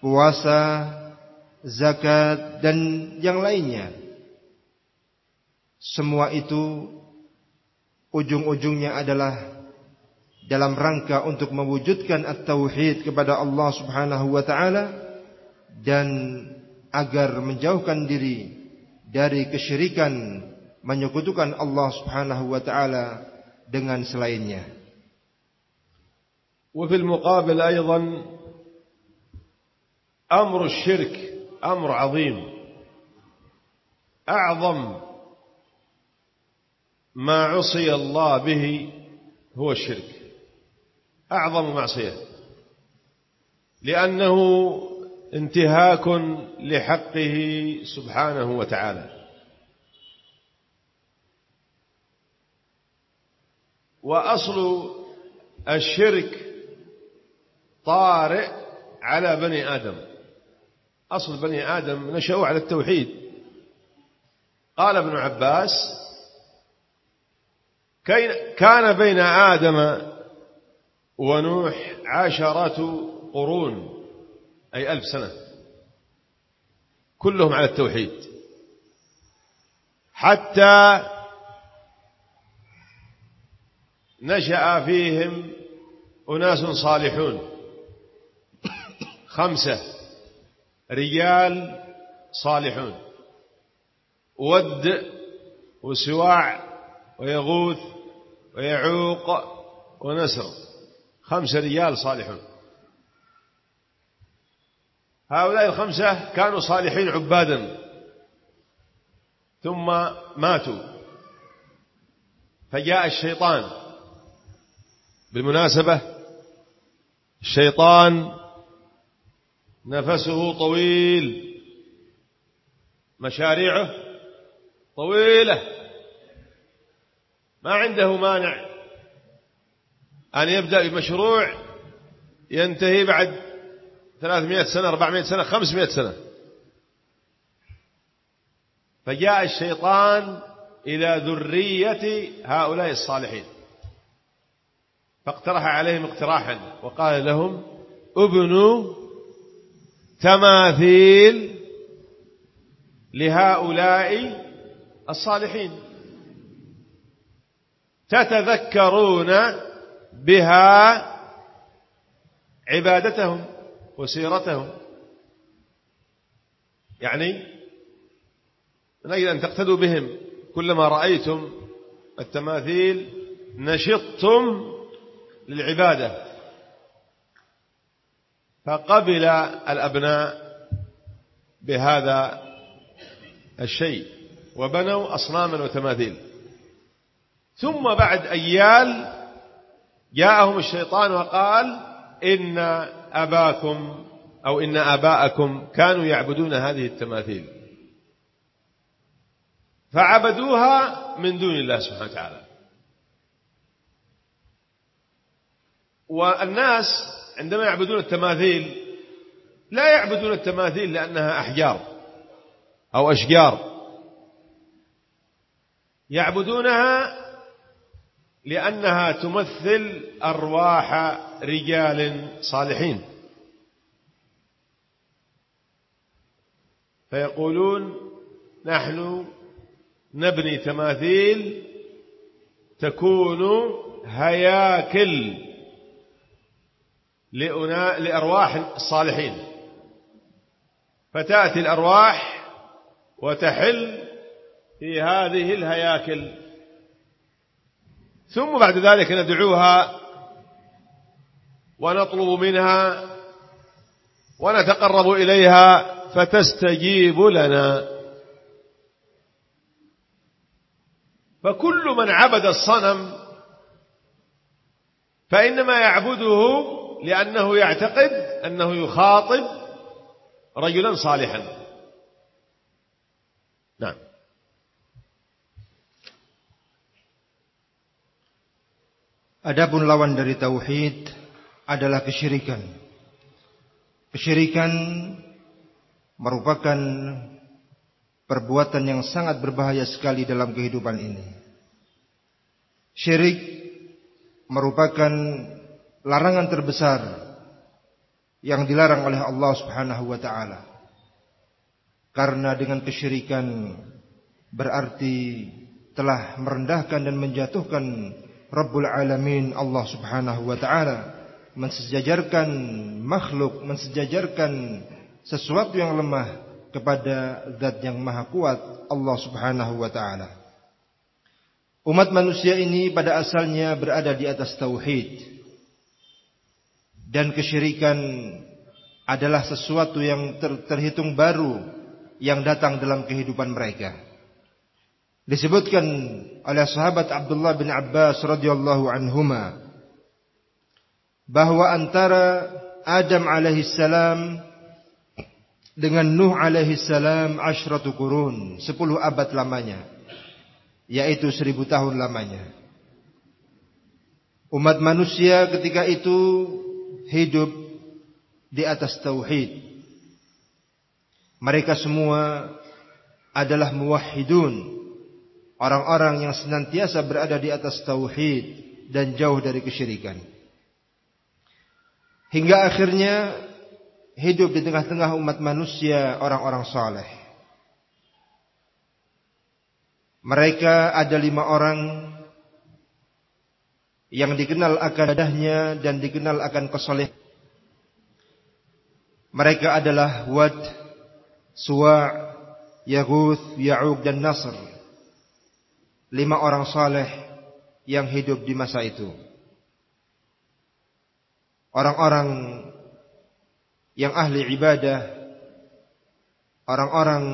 puasa, zakat dan yang lainnya. Semua itu ujung-ujungnya adalah dalam rangka untuk mewujudkan at-tauhid kepada Allah Subhanahu wa taala dan agar menjauhkan diri dari kesyirikan menyekutukan Allah Subhanahu wa taala dengan selainnya. Wa fil muqabil aidan amr asy-syirk amr 'azim. A'zam ma 'usiya Allah bihi huwa asy-syirk. أعظم معصية. لأنه انتهاك لحقه سبحانه وتعالى. وأصل الشرك طارئ على بني آدم. أصل بني آدم نشأوا على التوحيد. قال ابن عباس كان بين آدم ونوح عشرة قرون أي ألف سنة. كلهم على التوحيد. حتى نشأ فيهم أناس صالحون. خمسة رجال صالحون. ود وسواع ويغوث ويعوق ونسر. خمسة رجال صالحون. هؤلاء الخمسة كانوا صالحين عبادا. ثم ماتوا. فجاء الشيطان. بالمناسبة الشيطان نفسه طويل. مشاريعه طويلة. ما عنده مانع. أن يبدأ بمشروع ينتهي بعد ثلاثمائة سنة أربعمائة سنة خمسمائة سنة. فجاء الشيطان إلى ذرية هؤلاء الصالحين فاقترح عليهم اقتراحا وقال لهم ابنوا تماثيل لهؤلاء الصالحين. تتذكرون بها عبادتهم وسيرتهم. يعني من أجل أن تقتدوا بهم. كلما رأيتم التماثيل نشطتم للعبادة. فقبل الأبناء بهذا الشيء وبنوا أصناما وتماثيل. ثم بعد أيال جاءهم الشيطان وقال إن أباكم أو إن آباءكم كانوا يعبدون هذه التماثيل. فعبدوها من دون الله سبحانه وتعالى. والناس عندما يعبدون التماثيل لا يعبدون التماثيل لأنها أحجار أو أشجار. يعبدونها لأنها تمثل أرواح رجال صالحين. فيقولون نحن نبني تماثيل تكون هياكل لأرواح الصالحين فتأتي الأرواح وتحل في هذه الهياكل. ثم بعد ذلك ندعوها ونطلب منها ونتقرب إليها فتستجيب لنا. فكل من عبد الصنم فإنما يعبده لأنه يعتقد أنه يخاطب رجلا صالحا. نعم. Adapun lawan dari tauhid adalah kesyirikan. Kesyirikan merupakan perbuatan yang sangat berbahaya sekali dalam kehidupan ini. Syirik merupakan larangan terbesar yang dilarang oleh Allah Subhanahu wa taala. Karena dengan kesyirikan berarti telah merendahkan dan menjatuhkan Rabbul Alamin Allah Subhanahu wa taala mensejajarkan makhluk mensejajarkan sesuatu yang lemah kepada zat yang maha kuat Allah Subhanahu wa taala. Umat manusia ini pada asalnya berada di atas tauhid. Dan kesyirikan adalah sesuatu yang ter terhitung baru yang datang dalam kehidupan mereka disebutkan oleh sahabat Abdullah bin Abbas radhiyallahu anhuma bahwa antara Adam alaihi salam dengan Nuh alaihi salam asyratu qurun 10 abad lamanya yaitu 1000 tahun lamanya. Umat manusia ketika itu hidup di atas tauhid. Mereka semua adalah muwahhidun orang-orang yang senantiasa berada di atas tauhid dan jauh dari kesyirikan. Hingga akhirnya hidup di tengah-tengah umat manusia orang-orang saleh. Mereka ada lima orang yang dikenal akan dadahnya dan dikenal akan kesoleh. Mereka adalah Wad, Suwa', Yaguth, Ya'ub dan Nasr lima orang saleh yang hidup di masa itu. orang-orang yang ahli ibadah, orang-orang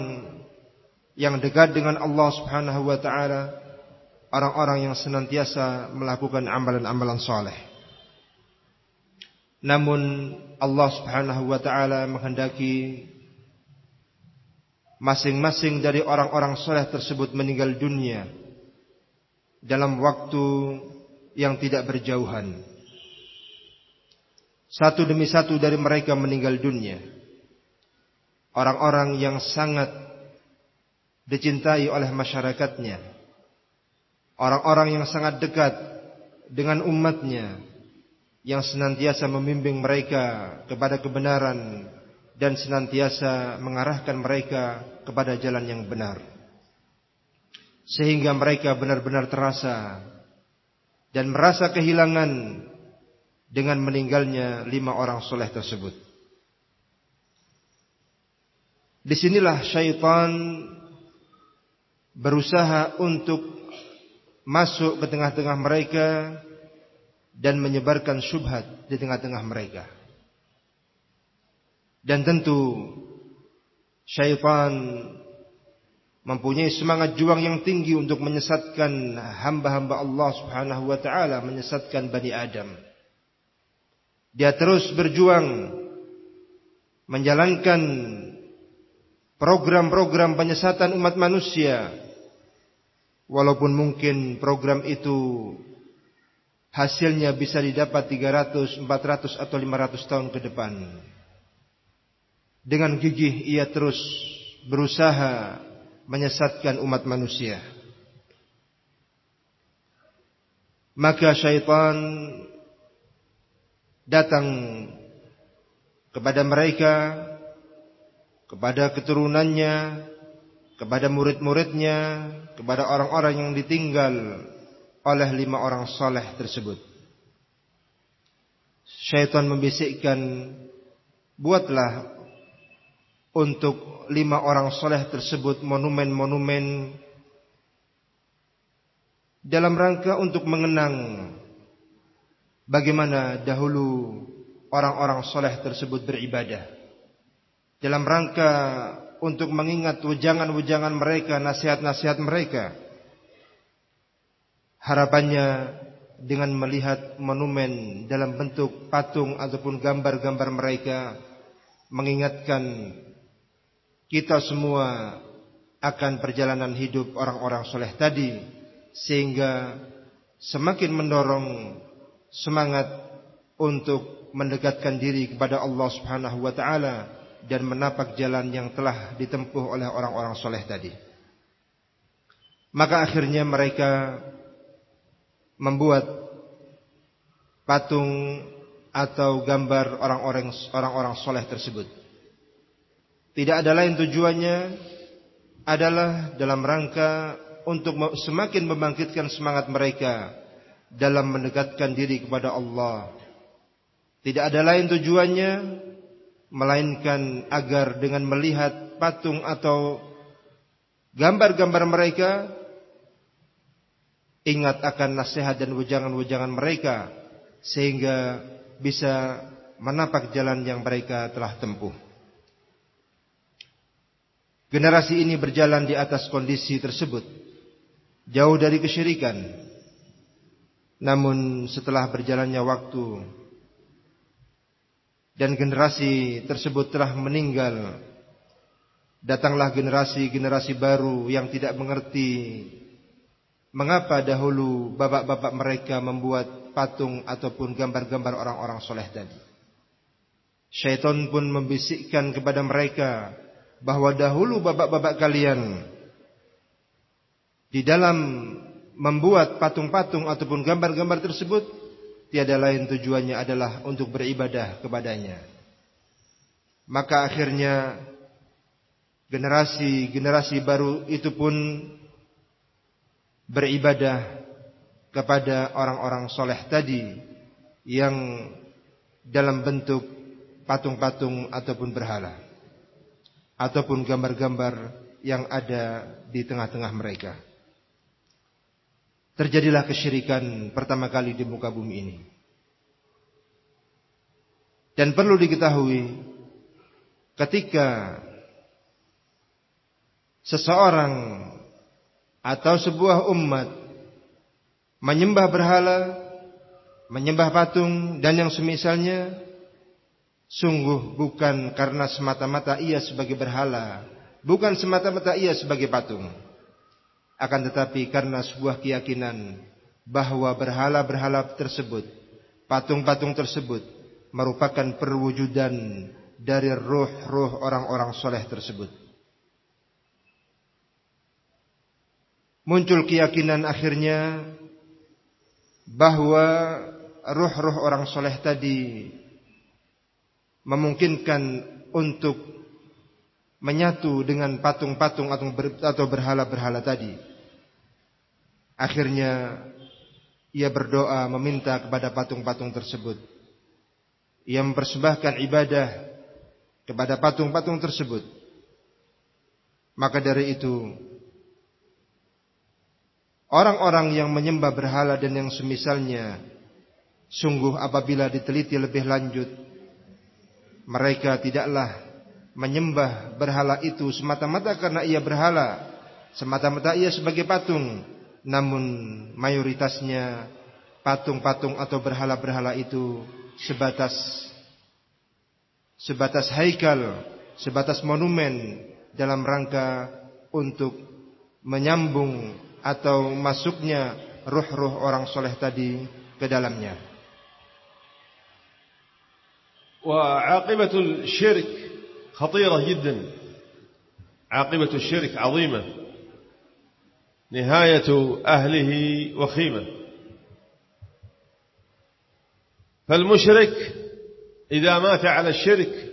yang dekat dengan Allah Subhanahu wa taala, orang-orang yang senantiasa melakukan amalan-amalan saleh. Namun Allah Subhanahu wa taala menghendaki masing-masing dari orang-orang saleh tersebut meninggal dunia dalam waktu yang tidak berjauhan. Satu demi satu dari mereka meninggal dunia. Orang-orang yang sangat dicintai oleh masyarakatnya. Orang-orang yang sangat dekat dengan umatnya. Yang senantiasa membimbing mereka kepada kebenaran. Dan senantiasa mengarahkan mereka kepada jalan yang benar. Sehingga mereka benar-benar terasa. Dan merasa kehilangan dengan meninggalnya lima orang soleh tersebut. Disinilah syaitan berusaha untuk masuk ke tengah-tengah mereka dan menyebarkan syubhat di tengah-tengah mereka. Dan tentu syaitan mempunyai semangat juang yang tinggi untuk menyesatkan hamba-hamba Allah Subhanahu wa taala, menyesatkan Bani Adam. Dia terus berjuang menjalankan program-program penyesatan umat manusia. Walaupun mungkin program itu hasilnya bisa didapat 300, 400 atau 500 tahun ke depan. Dengan gigih ia terus berusaha menyesatkan umat manusia. Maka syaitan datang kepada mereka, kepada keturunannya, kepada murid-muridnya, kepada orang-orang yang ditinggal oleh lima orang soleh tersebut. Syaitan membisikkan, buatlah untuk lima orang soleh tersebut monumen-monumen dalam rangka untuk mengenang bagaimana dahulu orang-orang soleh tersebut beribadah. Dalam rangka untuk mengingat wujangan-wujangan mereka, nasihat-nasihat mereka. Harapannya dengan melihat monumen dalam bentuk patung ataupun gambar-gambar mereka. Mengingatkan kita semua akan perjalanan hidup orang-orang soleh tadi. Sehingga semakin mendorong semangat untuk mendekatkan diri kepada Allah Subhanahu wa taala dan menapak jalan yang telah ditempuh oleh orang-orang soleh tadi. Maka akhirnya mereka membuat patung atau gambar orang-orang orang-orang soleh tersebut. Tidak ada lain tujuannya adalah dalam rangka untuk semakin membangkitkan semangat mereka dalam mendekatkan diri kepada Allah. Tidak ada lain tujuannya melainkan agar dengan melihat patung atau gambar-gambar mereka ingat akan nasihat dan wujangan-wujangan mereka sehingga bisa menapak jalan yang mereka telah tempuh. Generasi ini berjalan di atas kondisi tersebut, jauh dari kesyirikan, Namun setelah berjalannya waktu dan generasi tersebut telah meninggal, datanglah generasi-generasi baru yang tidak mengerti mengapa dahulu bapak-bapak mereka membuat patung ataupun gambar-gambar orang-orang soleh tadi. Syaitan pun membisikkan kepada mereka bahwa dahulu bapak-bapak kalian di dalam membuat patung-patung ataupun gambar-gambar tersebut tiada lain tujuannya adalah untuk beribadah kepadanya. Maka akhirnya generasi-generasi baru itu pun beribadah kepada orang-orang soleh tadi yang dalam bentuk patung-patung ataupun berhala ataupun gambar-gambar yang ada di tengah-tengah mereka terjadilah kesyirikan pertama kali di muka bumi ini. Dan perlu diketahui ketika seseorang atau sebuah umat menyembah berhala, menyembah patung dan yang semisalnya sungguh bukan karena semata-mata ia sebagai berhala, bukan semata-mata ia sebagai patung. Akan tetapi karena sebuah keyakinan bahwa berhala-berhala tersebut, patung-patung tersebut merupakan perwujudan dari roh-roh orang-orang soleh tersebut. Muncul keyakinan akhirnya bahawa roh-roh orang soleh tadi memungkinkan untuk menyatu dengan patung-patung atau berhala-berhala tadi. Akhirnya ia berdoa meminta kepada patung-patung tersebut. Ia mempersembahkan ibadah kepada patung-patung tersebut. Maka dari itu Orang-orang yang menyembah berhala dan yang semisalnya Sungguh apabila diteliti lebih lanjut Mereka tidaklah menyembah berhala itu semata-mata karena ia berhala Semata-mata ia sebagai patung Namun mayoritasnya patung-patung atau berhala-berhala itu Sebatas Sebatas haikal Sebatas monumen dalam rangka untuk menyambung atau masuknya ruh-ruh orang soleh tadi ke dalamnya. وعاقبة الشرك خطيرة جدا. عاقبة الشرك عظيمة. نهاية أهله وخيمة. فالمشرك إذا مات على الشرك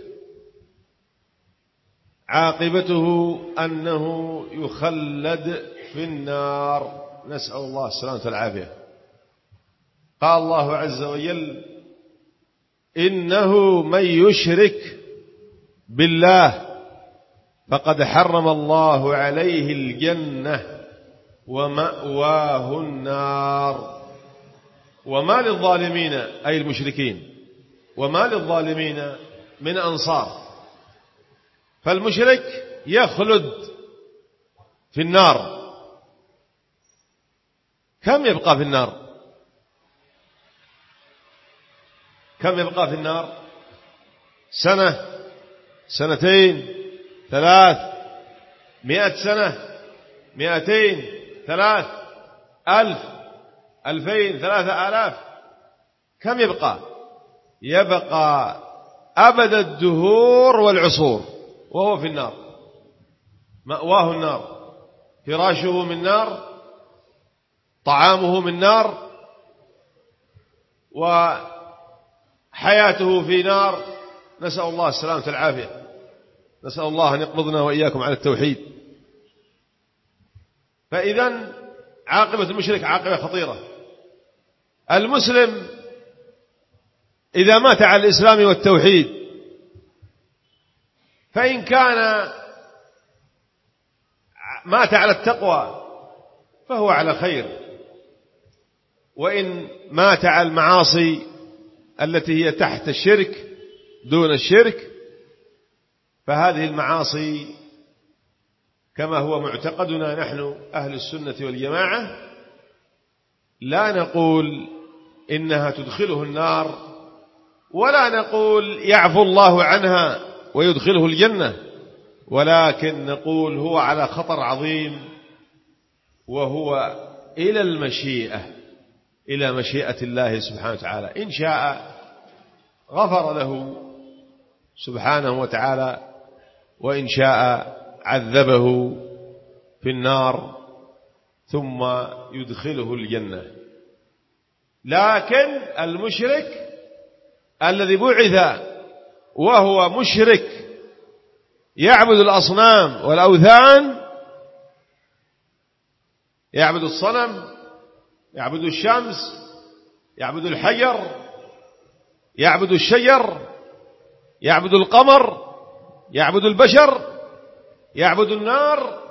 عاقبته أنه يخلد في النار. نسأل الله السلامة والعافية. قال الله عز وجل إنه من يشرك بالله فقد حرم الله عليه الجنة ومأواه النار. وما للظالمين أي المشركين وما للظالمين من أنصار. فالمشرك يخلد في النار. كم يبقى في النار؟ كم يبقى في النار؟ سنة سنتين ثلاث مئة سنة مئتين ثلاث ألف ألفين ثلاثة آلاف. كم يبقى؟ يبقى أبد الدهور والعصور. وهو في النار. مأواه النار. فراشه من نار. طعامه من نار. وحياته في نار. نسأل الله السلامة والعافية. نسأل الله أن يقبضنا وإياكم على التوحيد. فإذا عاقبة المشرك عاقبة خطيرة. المسلم إذا مات على الإسلام والتوحيد فإن كان مات على التقوى فهو على خير. وإن مات على المعاصي التي هي تحت الشرك دون الشرك فهذه المعاصي كما هو معتقدنا نحن أهل السنة والجماعة لا نقول إنها تدخله النار ولا نقول يعفو الله عنها ويدخله الجنة ولكن نقول هو على خطر عظيم وهو إلى المشيئة. إلى مشيئة الله سبحانه وتعالى. إن شاء غفر له سبحانه وتعالى وإن شاء عذبه في النار ثم يدخله الجنة. لكن المشرك الذي بعث وهو مشرك يعبد الأصنام والأوثان يعبد الصنم يعبد الشمس يعبد الحجر يعبد الشجر يعبد القمر يعبد البشر يعبد النار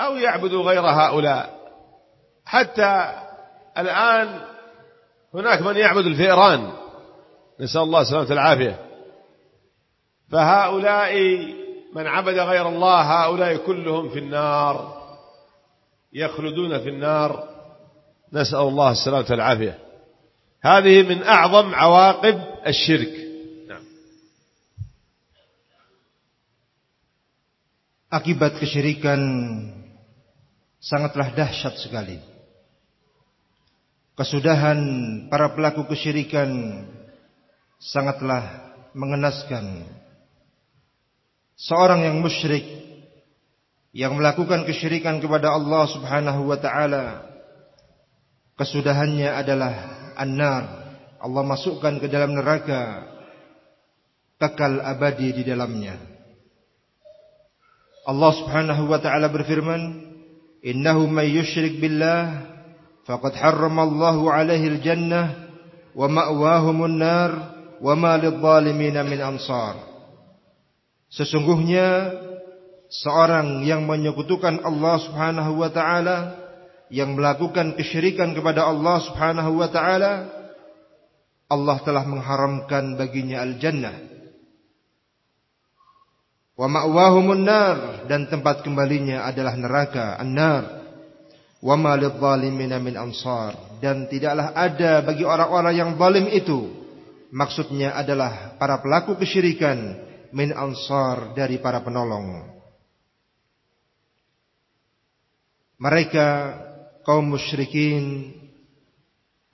أو يعبد غير هؤلاء. حتى الآن هناك من يعبد الفئران نسأل الله السلامة العافية فهؤلاء من عبد غير الله هؤلاء كلهم في النار. يخلدون في النار نسأل الله السلامة والعافية هذه من أعظم عواقب الشرك نعم. akibat kesyirikan sangatlah dahsyat sekali kesudahan para pelaku kesyirikan sangatlah mengenaskan seorang yang musyrik yang melakukan kesyirikan kepada Allah Subhanahu wa taala kesudahannya adalah an-nar. Allah masukkan ke dalam neraka kekal abadi di dalamnya. Allah Subhanahu wa taala berfirman innahu may yusyrik billah faqad harrama Allahu alaihi al-jannah wa ma'wahumun nar wa ma lidh-dhalimin min ansar. Sesungguhnya seorang yang menyekutukan Allah Subhanahu wa taala yang melakukan kesyirikan kepada Allah Subhanahu wa taala Allah telah mengharamkan baginya al-jannah. Wa ma'wahumun nar dan tempat kembalinya adalah neraka an-nar. Wa ma lidh-dhalimin min ansar dan tidaklah ada bagi orang-orang yang zalim itu. Maksudnya adalah para pelaku kesyirikan min ansar dari para penolong mereka kaum musyrikin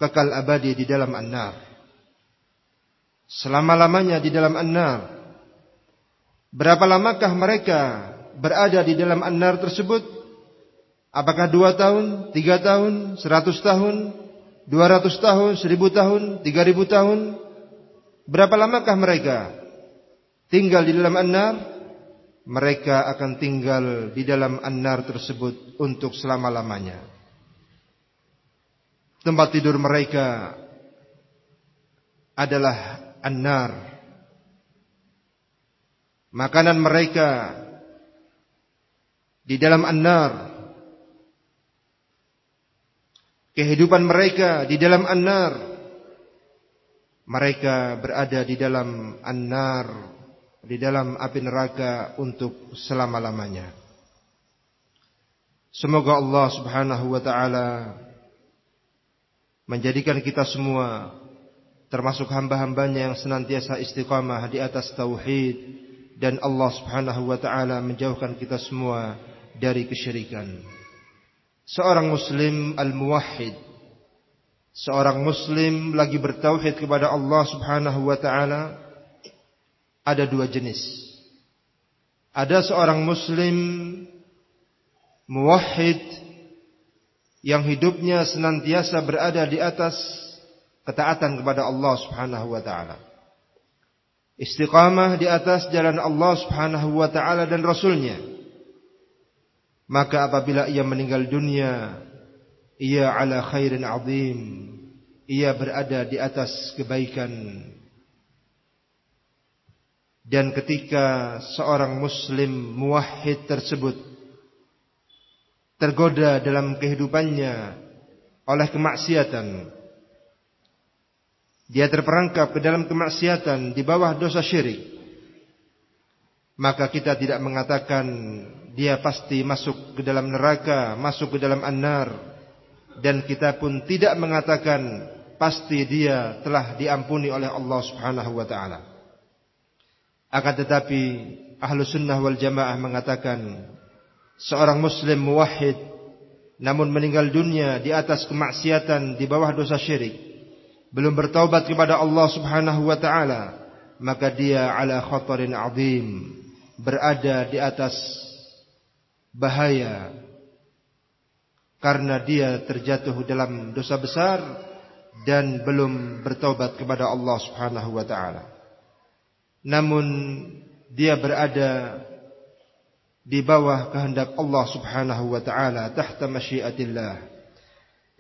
kekal abadi di dalam an-nar. Selama-lamanya di dalam an-nar. Berapa lamakah mereka berada di dalam an-nar tersebut? Apakah dua tahun, tiga tahun, seratus tahun, dua ratus tahun, seribu tahun, tiga ribu tahun? Berapa lamakah mereka tinggal di dalam an-nar? Mereka akan tinggal di dalam an-nar tersebut untuk selama-lamanya. Tempat tidur mereka adalah an-nar. Makanan mereka di dalam an-nar. Kehidupan mereka di dalam an-nar. Mereka berada di dalam an-nar di dalam api neraka untuk selama-lamanya semoga Allah Subhanahu wa taala menjadikan kita semua termasuk hamba-hambanya yang senantiasa istiqamah di atas tauhid dan Allah Subhanahu wa taala menjauhkan kita semua dari kesyirikan. Seorang muslim al-muwahhid seorang muslim lagi bertauhid kepada Allah Subhanahu wa taala ada dua jenis. Ada seorang muslim muwahhid yang hidupnya senantiasa berada di atas ketaatan kepada Allah Subhanahu wa taala. Istiqamah di atas jalan Allah Subhanahu wa taala dan rasulnya. Maka apabila ia meninggal dunia, ia ala khairin azim. Ia berada di atas kebaikan. Dan ketika seorang muslim muwahhid tersebut tergoda dalam kehidupannya oleh kemaksiatan. Dia terperangkap ke dalam kemaksiatan di bawah dosa syirik. Maka kita tidak mengatakan dia pasti masuk ke dalam neraka, masuk ke dalam an-nar. Dan kita pun tidak mengatakan pasti dia telah diampuni oleh Allah subhanahu wa ta'ala. Akan tetapi ahlu sunnah wal jamaah mengatakan seorang muslim muwahhid namun meninggal dunia di atas kemaksiatan di bawah dosa syirik belum bertaubat kepada Allah Subhanahu wa taala maka dia ala khatarin azim berada di atas bahaya karena dia terjatuh dalam dosa besar dan belum bertaubat kepada Allah Subhanahu wa taala namun dia berada di bawah kehendak Allah Subhanahu wa taala tahta masyiatillah.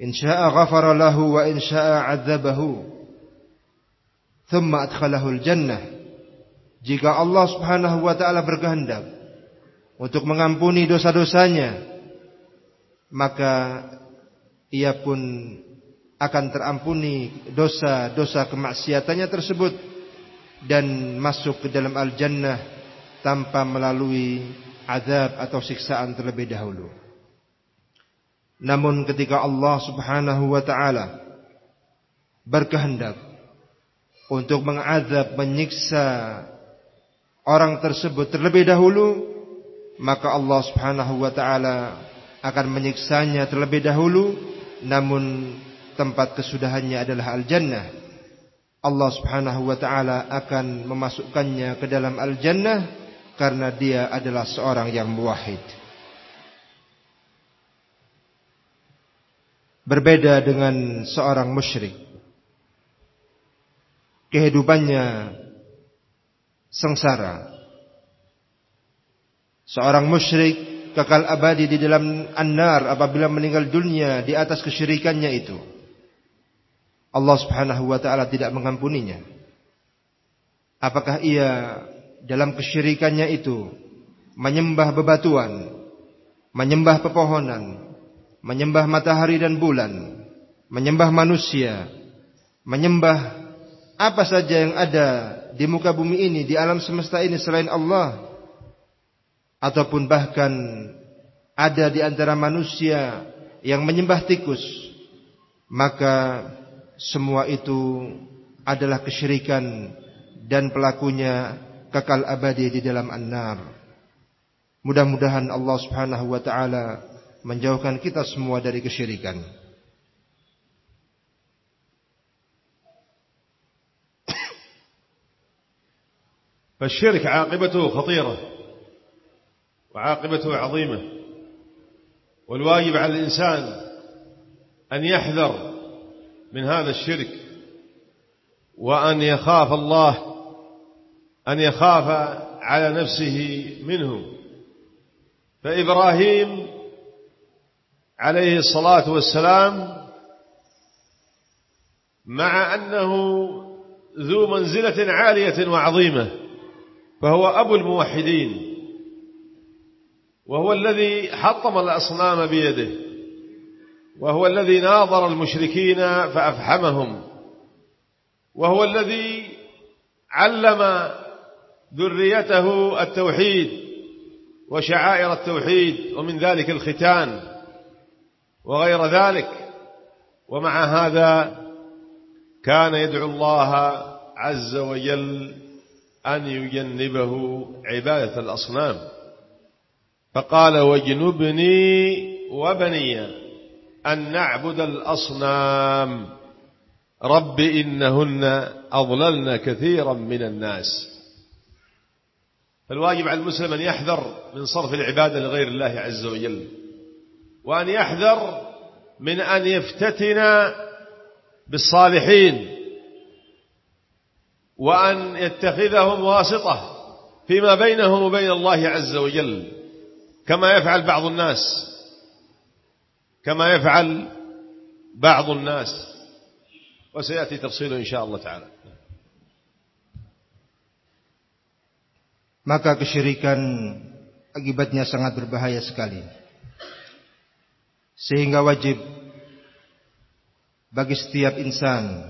In syaa'a ghafara lahu wa in syaa'a 'adzabahu thumma adkhalahu al-jannah. Jika Allah Subhanahu wa taala berkehendak untuk mengampuni dosa-dosanya maka ia pun akan terampuni dosa-dosa kemaksiatannya tersebut dan masuk ke dalam al-jannah tanpa melalui azab atau siksaan terlebih dahulu. Namun ketika Allah Subhanahu wa taala berkehendak untuk mengazab menyiksa orang tersebut terlebih dahulu maka Allah Subhanahu wa taala akan menyiksanya terlebih dahulu namun tempat kesudahannya adalah al-jannah Allah Subhanahu wa taala akan memasukkannya ke dalam al-jannah karena dia adalah seorang yang muwahhid. Berbeda dengan seorang musyrik. Kehidupannya sengsara. Seorang musyrik kekal abadi di dalam an-nar apabila meninggal dunia di atas kesyirikannya itu Allah Subhanahu wa taala tidak mengampuninya. Apakah ia dalam kesyirikannya itu menyembah bebatuan menyembah pepohonan menyembah matahari dan bulan, menyembah manusia, menyembah apa saja yang ada di muka bumi ini, di alam semesta ini selain Allah, ataupun bahkan ada di antara manusia yang menyembah tikus, maka semua itu adalah kesyirikan dan pelakunya kekal abadi di dalam an-nar. Mudah-mudahan Allah Subhanahu wa taala menjauhkan kita semua dari kesyirikan. فالشرك عاقبته خطيرة وعاقبته عظيمة والواجب على الإنسان أن يحذر من هذا الشرك وأن يخاف الله أن يخاف على نفسه منه. فإبراهيم عليه الصلاة والسلام مع أنه ذو منزلة عالية وعظيمة فهو أبو الموحدين وهو الذي حطم الأصنام بيده. وهو الذي ناظر المشركين فأفحمهم وهو الذي علم ذريته التوحيد وشعائر التوحيد ومن ذلك الختان وغير ذلك. ومع هذا كان يدعو الله عز وجل أن يجنبه عبادة الأصنام. فقال واجنبني وبني أن نعبد الأصنام. رب إنهن أضللن كثيرا من الناس. فالواجب على المسلم أن يحذر من صرف العبادة لغير الله عز وجل وأن يحذر من أن يفتتن بالصالحين وأن يتخذهم واسطة فيما بينهم وبين الله عز وجل كما يفعل بعض الناس. كما يفعل بعض الناس وسيأتي تفصيله إن شاء الله تعالى maka kesyirikan akibatnya sangat berbahaya sekali sehingga wajib bagi setiap insan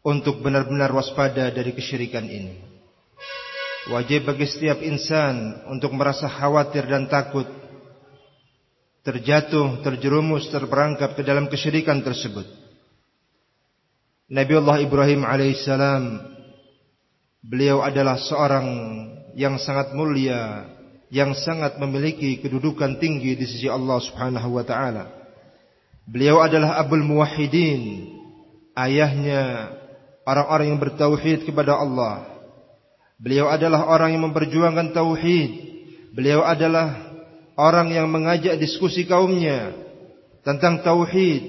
untuk benar-benar waspada dari kesyirikan ini. Wajib bagi setiap insan untuk merasa khawatir dan takut terjatuh, terjerumus, terperangkap ke dalam kesyirikan tersebut. Nabi Allah Ibrahim alaihissalam beliau adalah seorang yang sangat mulia yang sangat memiliki kedudukan tinggi di sisi Allah Subhanahu wa taala. Beliau adalah Abul Muwahhidin, ayahnya orang-orang yang bertauhid kepada Allah. Beliau adalah orang yang memperjuangkan tauhid. Beliau adalah orang yang mengajak diskusi kaumnya tentang tauhid,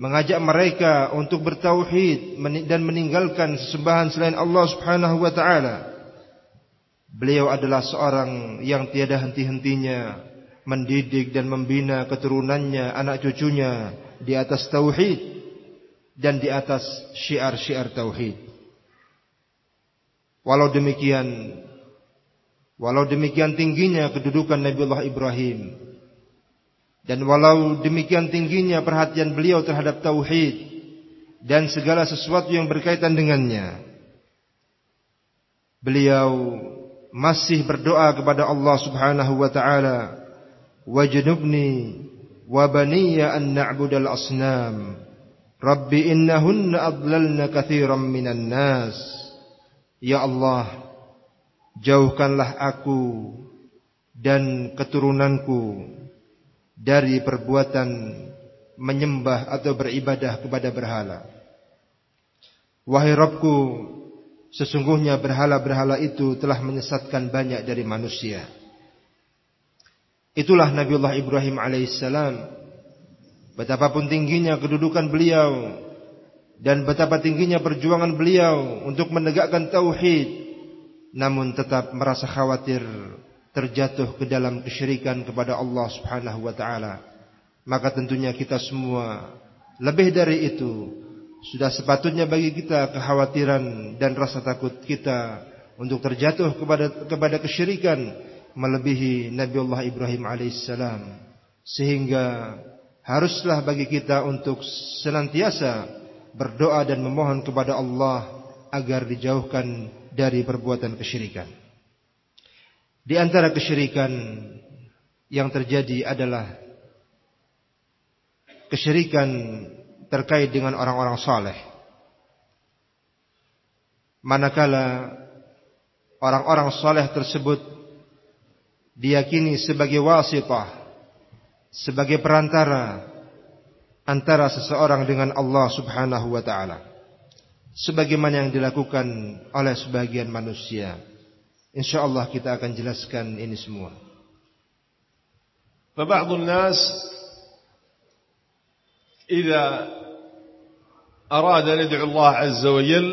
mengajak mereka untuk bertauhid dan meninggalkan sesembahan selain Allah Subhanahu wa taala. Beliau adalah seorang yang tiada henti-hentinya mendidik dan membina keturunannya, anak cucunya di atas tauhid dan di atas syiar-syiar tauhid. Walau demikian, walau demikian tingginya kedudukan Nabi Allah Ibrahim, Dan walau demikian tingginya perhatian beliau terhadap tauhid dan segala sesuatu yang berkaitan dengannya, beliau masih berdoa kepada Allah Subhanahu wa taala, "Wajnubni wa baniya an na'budal asnam." Rabbi innahunna adlalna kathiran minan nas. Ya Allah, jauhkanlah aku dan keturunanku dari perbuatan menyembah atau beribadah kepada berhala. Wahai Rabbku, sesungguhnya berhala-berhala itu telah menyesatkan banyak dari manusia. Itulah Nabiullah Ibrahim alaihissalam Betapapun tingginya kedudukan beliau dan betapa tingginya perjuangan beliau untuk menegakkan tauhid namun tetap merasa khawatir terjatuh ke dalam kesyirikan kepada Allah Subhanahu wa taala. Maka tentunya kita semua lebih dari itu sudah sepatutnya bagi kita kekhawatiran dan rasa takut kita untuk terjatuh kepada kepada kesyirikan melebihi Nabi Allah Ibrahim alaihissalam sehingga haruslah bagi kita untuk senantiasa berdoa dan memohon kepada Allah agar dijauhkan dari perbuatan kesyirikan. Di antara kesyirikan yang terjadi adalah kesyirikan terkait dengan orang-orang saleh. Manakala orang-orang saleh tersebut diyakini sebagai wasitah sebagai perantara antara seseorang dengan Allah Subhanahu wa taala sebagaimana yang dilakukan oleh sebagian manusia. Insyaallah kita akan jelaskan ini semua. فبعض الناس إذا أراد أن يدعو الله عز وجل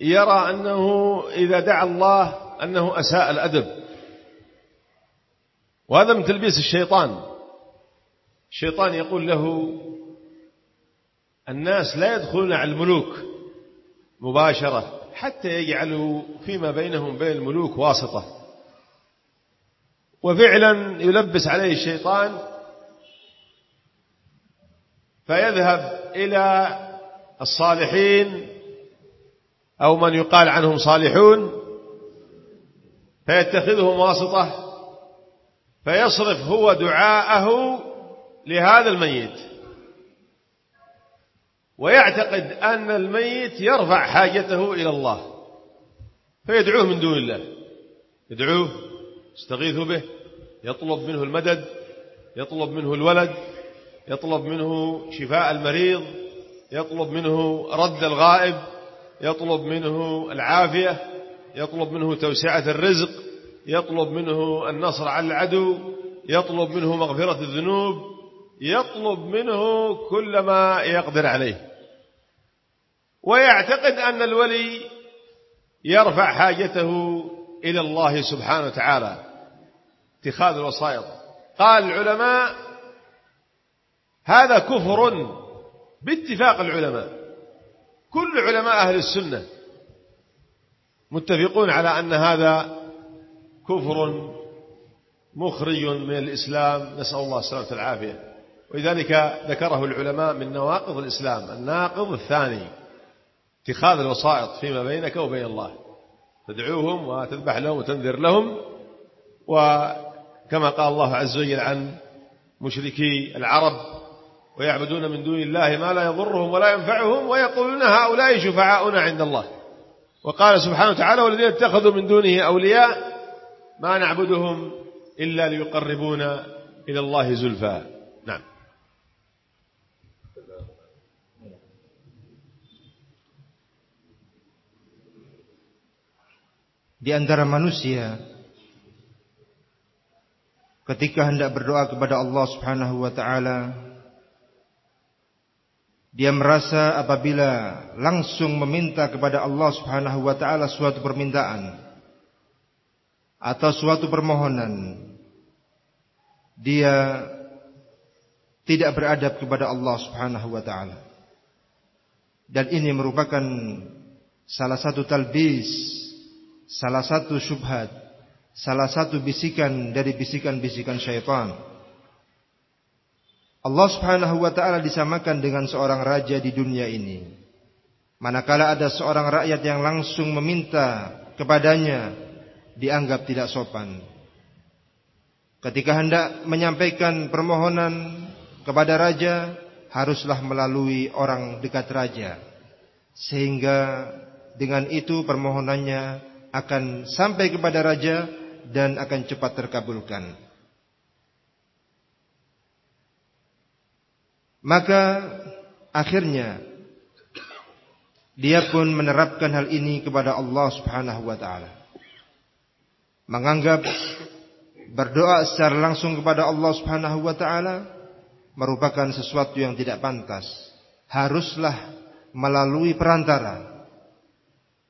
يرى أنه إذا دعا الله أنه أساء الأدب وهذا من تلبيس الشيطان الشيطان يقول له الناس لا يدخلون على الملوك مباشرة حتى يجعلوا فيما بينهم بين الملوك واسطة. وفعلا يلبس عليه الشيطان فيذهب إلى الصالحين أو من يقال عنهم صالحون فيتخذهم واسطة فيصرف هو دعاءه لهذا الميت. ويعتقد أن الميت يرفع حاجته إلى الله. فيدعوه من دون الله. يدعوه يستغيث به يطلب منه المدد يطلب منه الولد يطلب منه شفاء المريض يطلب منه رد الغائب يطلب منه العافية يطلب منه توسعة الرزق يطلب منه النصر على العدو يطلب منه مغفرة الذنوب يطلب منه كل ما يقدر عليه. ويعتقد أن الولي يرفع حاجته إلى الله سبحانه وتعالى. اتخاذ الوسائط. قال العلماء هذا كفر باتفاق العلماء. كل علماء أهل السنة متفقون على أن هذا كفر مخرج من الإسلام. نسأل الله السلامة والعافية. ولذلك ذكره العلماء من نواقض الإسلام. الناقض الثاني اتخاذ الوسائط فيما بينك وبين الله. تدعوهم وتذبح لهم وتنذر لهم. وكما قال الله عز وجل عن مشركي العرب ويعبدون من دون الله ما لا يضرهم ولا ينفعهم ويقولون هؤلاء شفعاؤنا عند الله. وقال سبحانه وتعالى والذين اتخذوا من دونه أولياء ما نعبدهم إلا ليقربونا إلى الله زلفى. Di antara manusia ketika hendak berdoa kepada Allah Subhanahu wa taala dia merasa apabila langsung meminta kepada Allah Subhanahu wa taala suatu permintaan atau suatu permohonan dia tidak beradab kepada Allah Subhanahu wa taala. Dan ini merupakan salah satu talbis salah satu syubhat, salah satu bisikan dari bisikan-bisikan syaitan. Allah Subhanahu wa taala disamakan dengan seorang raja di dunia ini. Manakala ada seorang rakyat yang langsung meminta kepadanya dianggap tidak sopan. Ketika hendak menyampaikan permohonan kepada raja haruslah melalui orang dekat raja. Sehingga dengan itu permohonannya akan sampai kepada raja dan akan cepat terkabulkan. Maka akhirnya dia pun menerapkan hal ini kepada Allah Subhanahu wa taala. Menganggap berdoa secara langsung kepada Allah Subhanahu wa taala merupakan sesuatu yang tidak pantas. Haruslah melalui perantara.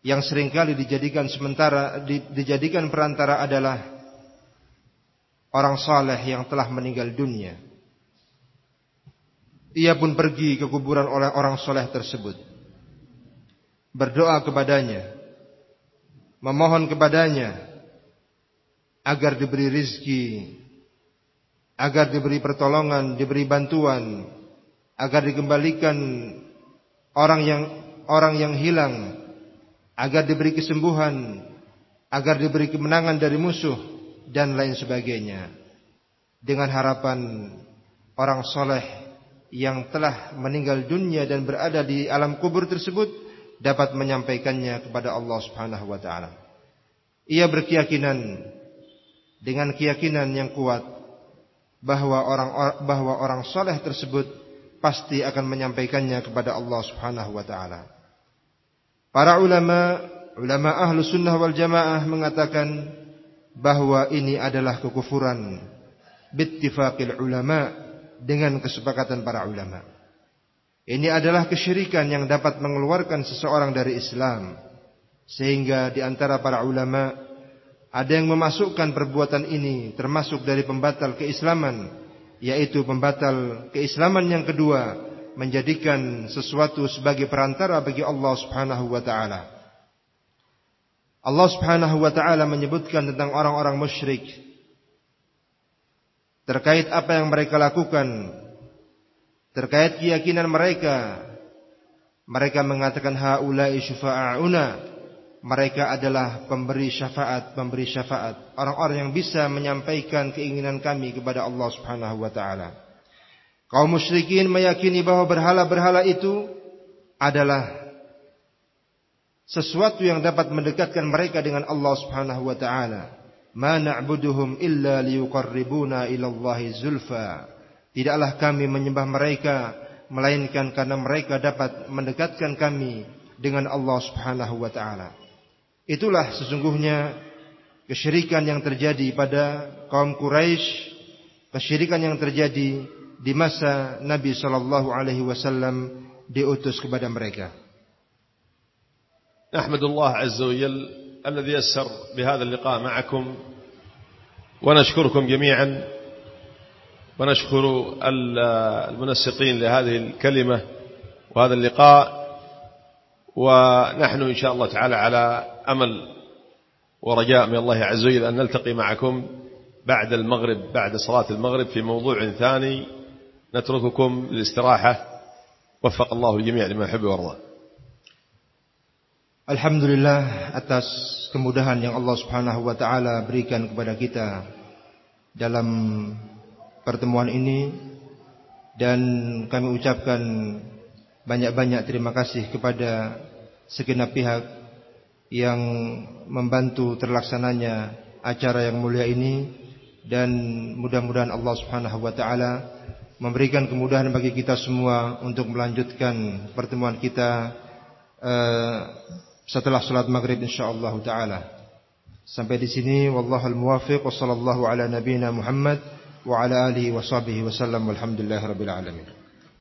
Yang sering kali dijadikan sementara dijadikan perantara adalah orang saleh yang telah meninggal dunia. Ia pun pergi ke kuburan oleh orang soleh tersebut. Berdoa kepadanya. Memohon kepadanya. Agar diberi rizki. Agar diberi pertolongan, diberi bantuan. Agar dikembalikan orang yang orang yang hilang. Agar diberi kesembuhan. Agar diberi kemenangan dari musuh. Dan lain sebagainya. Dengan harapan orang soleh yang telah meninggal dunia dan berada di alam kubur tersebut dapat menyampaikannya kepada Allah Subhanahu wa taala. Ia berkeyakinan dengan keyakinan yang kuat bahwa orang bahwa orang saleh tersebut pasti akan menyampaikannya kepada Allah Subhanahu wa taala. Para ulama ulama ahlu sunnah wal jamaah mengatakan bahwa ini adalah kekufuran bittifaqil ulama' dengan kesepakatan para ulama. Ini adalah kesyirikan yang dapat mengeluarkan seseorang dari Islam. Sehingga di antara para ulama ada yang memasukkan perbuatan ini termasuk dari pembatal keislaman, yaitu pembatal keislaman yang kedua, menjadikan sesuatu sebagai perantara bagi Allah Subhanahu wa taala. Allah Subhanahu wa taala menyebutkan tentang orang-orang musyrik terkait apa yang mereka lakukan terkait keyakinan mereka. Mereka mengatakan haula'i syufa'auna mereka adalah pemberi syafaat pemberi syafaat. Orang-orang yang bisa menyampaikan keinginan kami kepada Allah Subhanahu wa taala kaum musyrikin meyakini bahwa berhala-berhala itu adalah sesuatu yang dapat mendekatkan mereka dengan Allah Subhanahu wa taala. Ma na'buduhum illa liyuqarribuna ila Allah zulfa. Tidaklah kami menyembah mereka melainkan karena mereka dapat mendekatkan kami dengan Allah Subhanahu wa taala. Itulah sesungguhnya kesyirikan yang terjadi pada kaum Quraisy kesyirikan yang terjadi di masa Nabi sallallahu alaihi wasallam diutus kepada mereka. Ahmadullah azza wa jalla الذي يسر بهذا اللقاء معكم ونشكركم جميعا ونشكر المنسقين لهذه الكلمة وهذا اللقاء ونحن إن شاء الله تعالى على أمل ورجاء من الله عز وجل أن نلتقي معكم بعد المغرب بعد صلاة المغرب في موضوع ثاني. نترككم للاستراحة وفق الله الجميع لما يحب ويرضى Alhamdulillah atas kemudahan yang Allah Subhanahu wa taala berikan kepada kita dalam pertemuan ini dan kami ucapkan banyak-banyak terima kasih kepada segenap pihak yang membantu terlaksananya acara yang mulia ini dan mudah-mudahan Allah Subhanahu wa taala memberikan kemudahan bagi kita semua untuk melanjutkan pertemuan kita uh, setelah salat maghrib insyaallah taala. Sampai di sini wallahul muwaffiq wa sallallahu ala nabiyyina Muhammad wa ala alihi wa sahbihi wasallam walhamdulillahirabbil alamin.